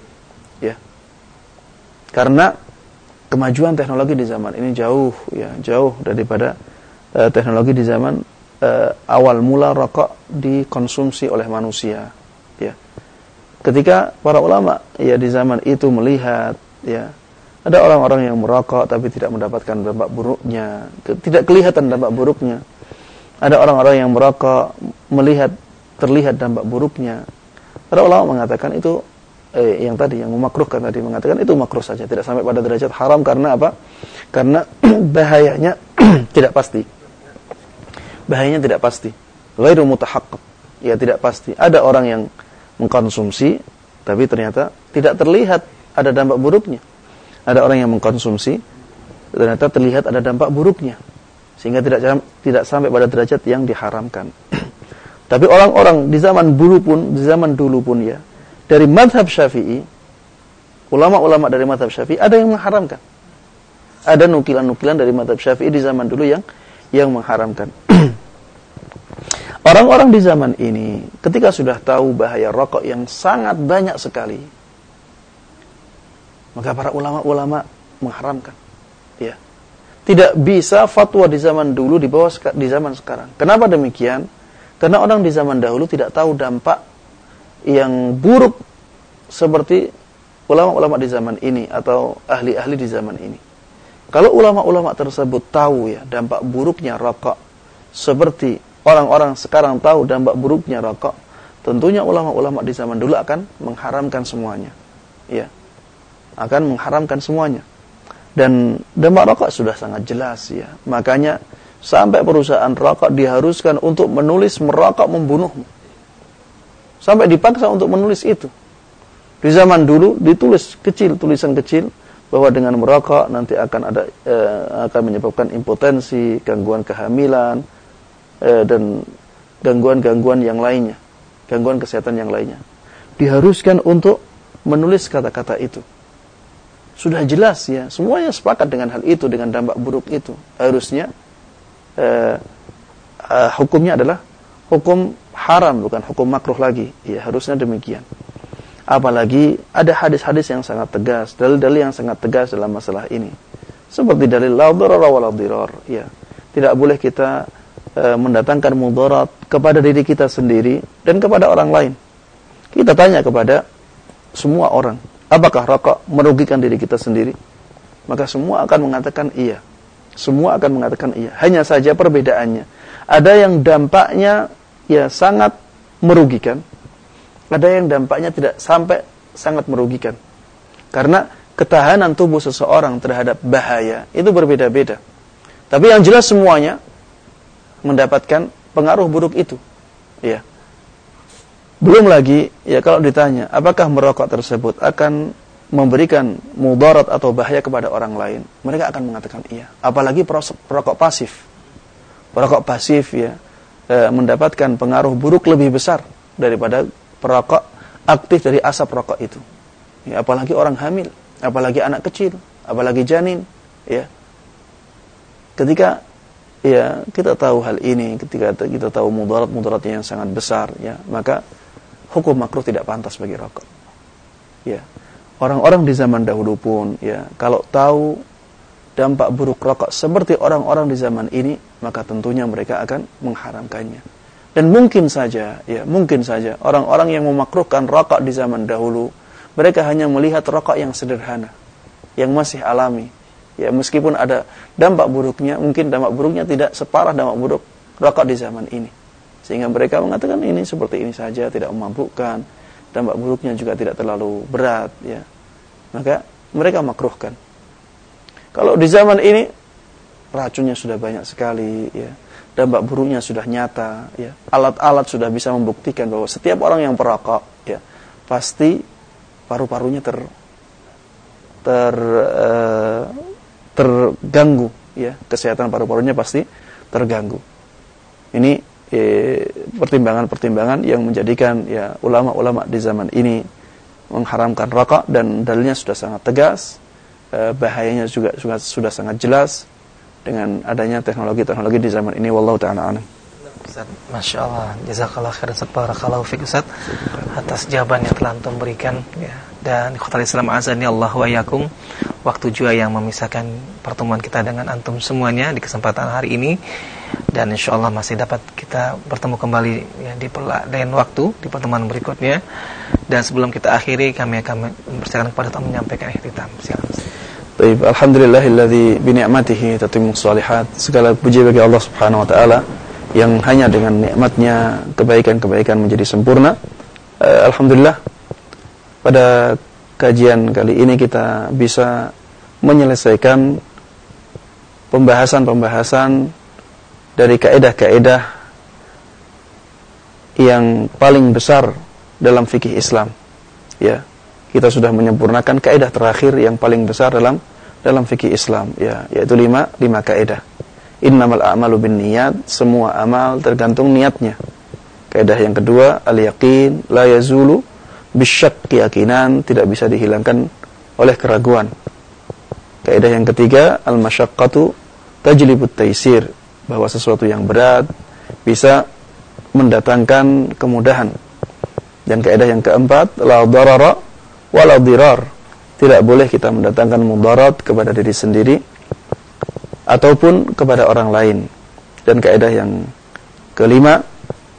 Karena kemajuan teknologi di zaman ini jauh ya, jauh daripada uh, teknologi di zaman uh, awal mula rokok dikonsumsi oleh manusia, ya. Ketika para ulama ya di zaman itu melihat ya. Ada orang-orang yang merokok tapi tidak mendapatkan dampak buruknya, tidak kelihatan dampak buruknya. Ada orang-orang yang merokok melihat terlihat dampak buruknya. Para ulama mengatakan itu eh, yang tadi yang memakruhkan tadi mengatakan itu makruh saja tidak sampai pada derajat haram karena apa? Karena bahayanya tidak pasti. Bahayanya tidak pasti. Ghairu mutahaqqaq ya tidak pasti. Ada orang yang mengkonsumsi tapi ternyata tidak terlihat ada dampak buruknya ada orang yang mengkonsumsi ternyata terlihat ada dampak buruknya sehingga tidak tidak sampai pada derajat yang diharamkan tapi orang-orang di zaman dulu pun di zaman dulu pun ya dari madhab syafi'i, ulama-ulama dari madhab syafi'i ada yang mengharamkan. Ada nukilan-nukilan dari madhab syafi'i di zaman dulu yang yang mengharamkan. Orang-orang di zaman ini ketika sudah tahu bahaya rokok yang sangat banyak sekali, maka para ulama-ulama mengharamkan. Ya. Tidak bisa fatwa di zaman dulu di bawah di zaman sekarang. Kenapa demikian? Karena orang di zaman dahulu tidak tahu dampak yang buruk seperti ulama-ulama di zaman ini atau ahli-ahli di zaman ini. Kalau ulama-ulama tersebut tahu ya dampak buruknya rokok seperti orang-orang sekarang tahu dampak buruknya rokok, tentunya ulama-ulama di zaman dulu akan mengharamkan semuanya. Ya. Akan mengharamkan semuanya. Dan dampak rokok sudah sangat jelas ya. Makanya sampai perusahaan rokok diharuskan untuk menulis merokok membunuhmu. Sampai dipaksa untuk menulis itu. Di zaman dulu ditulis kecil, tulisan kecil bahwa dengan merokok nanti akan ada eh, akan menyebabkan impotensi, gangguan kehamilan eh, dan gangguan-gangguan yang lainnya, gangguan kesehatan yang lainnya. Diharuskan untuk menulis kata-kata itu. Sudah jelas ya, semuanya sepakat dengan hal itu, dengan dampak buruk itu. Harusnya eh, eh, hukumnya adalah hukum haram bukan hukum makruh lagi. Ya, harusnya demikian. Apalagi ada hadis-hadis yang sangat tegas, dalil-dalil yang sangat tegas dalam masalah ini. Seperti dalil la darara wa dirar, ya. Tidak boleh kita e, mendatangkan mudarat kepada diri kita sendiri dan kepada orang lain. Kita tanya kepada semua orang, apakah rokok merugikan diri kita sendiri? Maka semua akan mengatakan iya. Semua akan mengatakan iya. Hanya saja perbedaannya ada yang dampaknya ya sangat merugikan. Ada yang dampaknya tidak sampai sangat merugikan. Karena ketahanan tubuh seseorang terhadap bahaya itu berbeda-beda. Tapi yang jelas semuanya mendapatkan pengaruh buruk itu. Ya. Belum lagi ya kalau ditanya apakah merokok tersebut akan memberikan mudarat atau bahaya kepada orang lain, mereka akan mengatakan iya. Apalagi perokok pasif. Perokok pasif ya e, mendapatkan pengaruh buruk lebih besar daripada perokok aktif dari asap rokok itu. Ya, apalagi orang hamil, apalagi anak kecil, apalagi janin, ya. Ketika ya kita tahu hal ini, ketika kita tahu mudarat-mudaratnya yang sangat besar, ya, maka hukum makruh tidak pantas bagi rokok. Ya. Orang-orang di zaman dahulu pun ya, kalau tahu dampak buruk rokok seperti orang-orang di zaman ini, maka tentunya mereka akan mengharamkannya. Dan mungkin saja, ya mungkin saja orang-orang yang memakruhkan rokok di zaman dahulu, mereka hanya melihat rokok yang sederhana, yang masih alami. Ya meskipun ada dampak buruknya, mungkin dampak buruknya tidak separah dampak buruk rokok di zaman ini. Sehingga mereka mengatakan ini seperti ini saja, tidak memabukkan, dampak buruknya juga tidak terlalu berat. Ya, maka mereka makruhkan. Kalau di zaman ini racunnya sudah banyak sekali, ya. Dampak buruknya sudah nyata ya. Alat-alat sudah bisa membuktikan bahwa setiap orang yang perokok ya pasti paru-parunya ter ter uh, terganggu ya. Kesehatan paru-parunya pasti terganggu. Ini eh, pertimbangan-pertimbangan yang menjadikan ya ulama-ulama di zaman ini mengharamkan rokok dan dalilnya sudah sangat tegas eh, bahayanya juga, juga sudah sangat jelas dengan adanya teknologi-teknologi di zaman ini wallahu taala alam. Ustaz, Masya Allah, jazakallah khairan Barakallahu fiqh Ustaz Atas jawaban yang telah antum berikan ya. Dan ikhwatal Islam azani Allah wa yakum Waktu juga yang memisahkan pertemuan kita dengan antum semuanya Di kesempatan hari ini Dan insya Allah masih dapat kita bertemu kembali ya, Di lain waktu, di pertemuan berikutnya Dan sebelum kita akhiri Kami akan mempersilakan kepada tamu menyampaikan ikhtitam Silakan Baik, alhamdulillahilladzi bi ni'matihi tatimmu shalihat. Segala puji bagi Allah Subhanahu wa taala yang hanya dengan nikmatnya kebaikan-kebaikan menjadi sempurna. Uh, alhamdulillah pada kajian kali ini kita bisa menyelesaikan pembahasan-pembahasan dari kaedah-kaedah yang paling besar dalam fikih Islam. Ya, kita sudah menyempurnakan kaidah terakhir yang paling besar dalam dalam fikih Islam ya yaitu lima lima kaidah innamal a'malu binniyat semua amal tergantung niatnya kaidah yang kedua al yaqin la yazulu bisyak keyakinan tidak bisa dihilangkan oleh keraguan kaidah yang ketiga al masyaqqatu tajlibut taisir bahwa sesuatu yang berat bisa mendatangkan kemudahan dan kaidah yang keempat la darara wala dirar. Tidak boleh kita mendatangkan mudarat kepada diri sendiri ataupun kepada orang lain. Dan kaidah yang kelima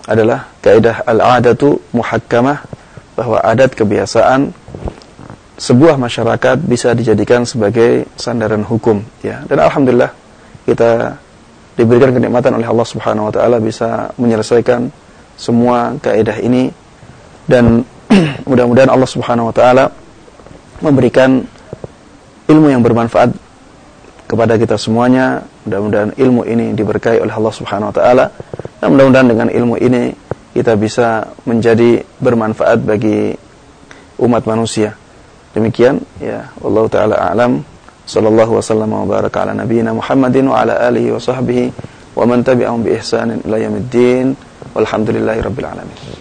adalah kaidah al-adatu muhakkamah bahwa adat kebiasaan sebuah masyarakat bisa dijadikan sebagai sandaran hukum ya. Dan alhamdulillah kita diberikan kenikmatan oleh Allah Subhanahu wa taala bisa menyelesaikan semua kaidah ini dan mudah-mudahan Allah Subhanahu wa taala memberikan ilmu yang bermanfaat kepada kita semuanya. Mudah-mudahan ilmu ini diberkahi oleh Allah Subhanahu wa taala dan mudah-mudahan dengan ilmu ini kita bisa menjadi bermanfaat bagi umat manusia. Demikian ya, Allah taala a'lam. Sallallahu wasallam wa baraka ala nabiyyina Muhammadin wa ala alihi wa sahbihi wa man tabi'ahum bi ihsanin ila yaumiddin. Walhamdulillahirabbil alamin.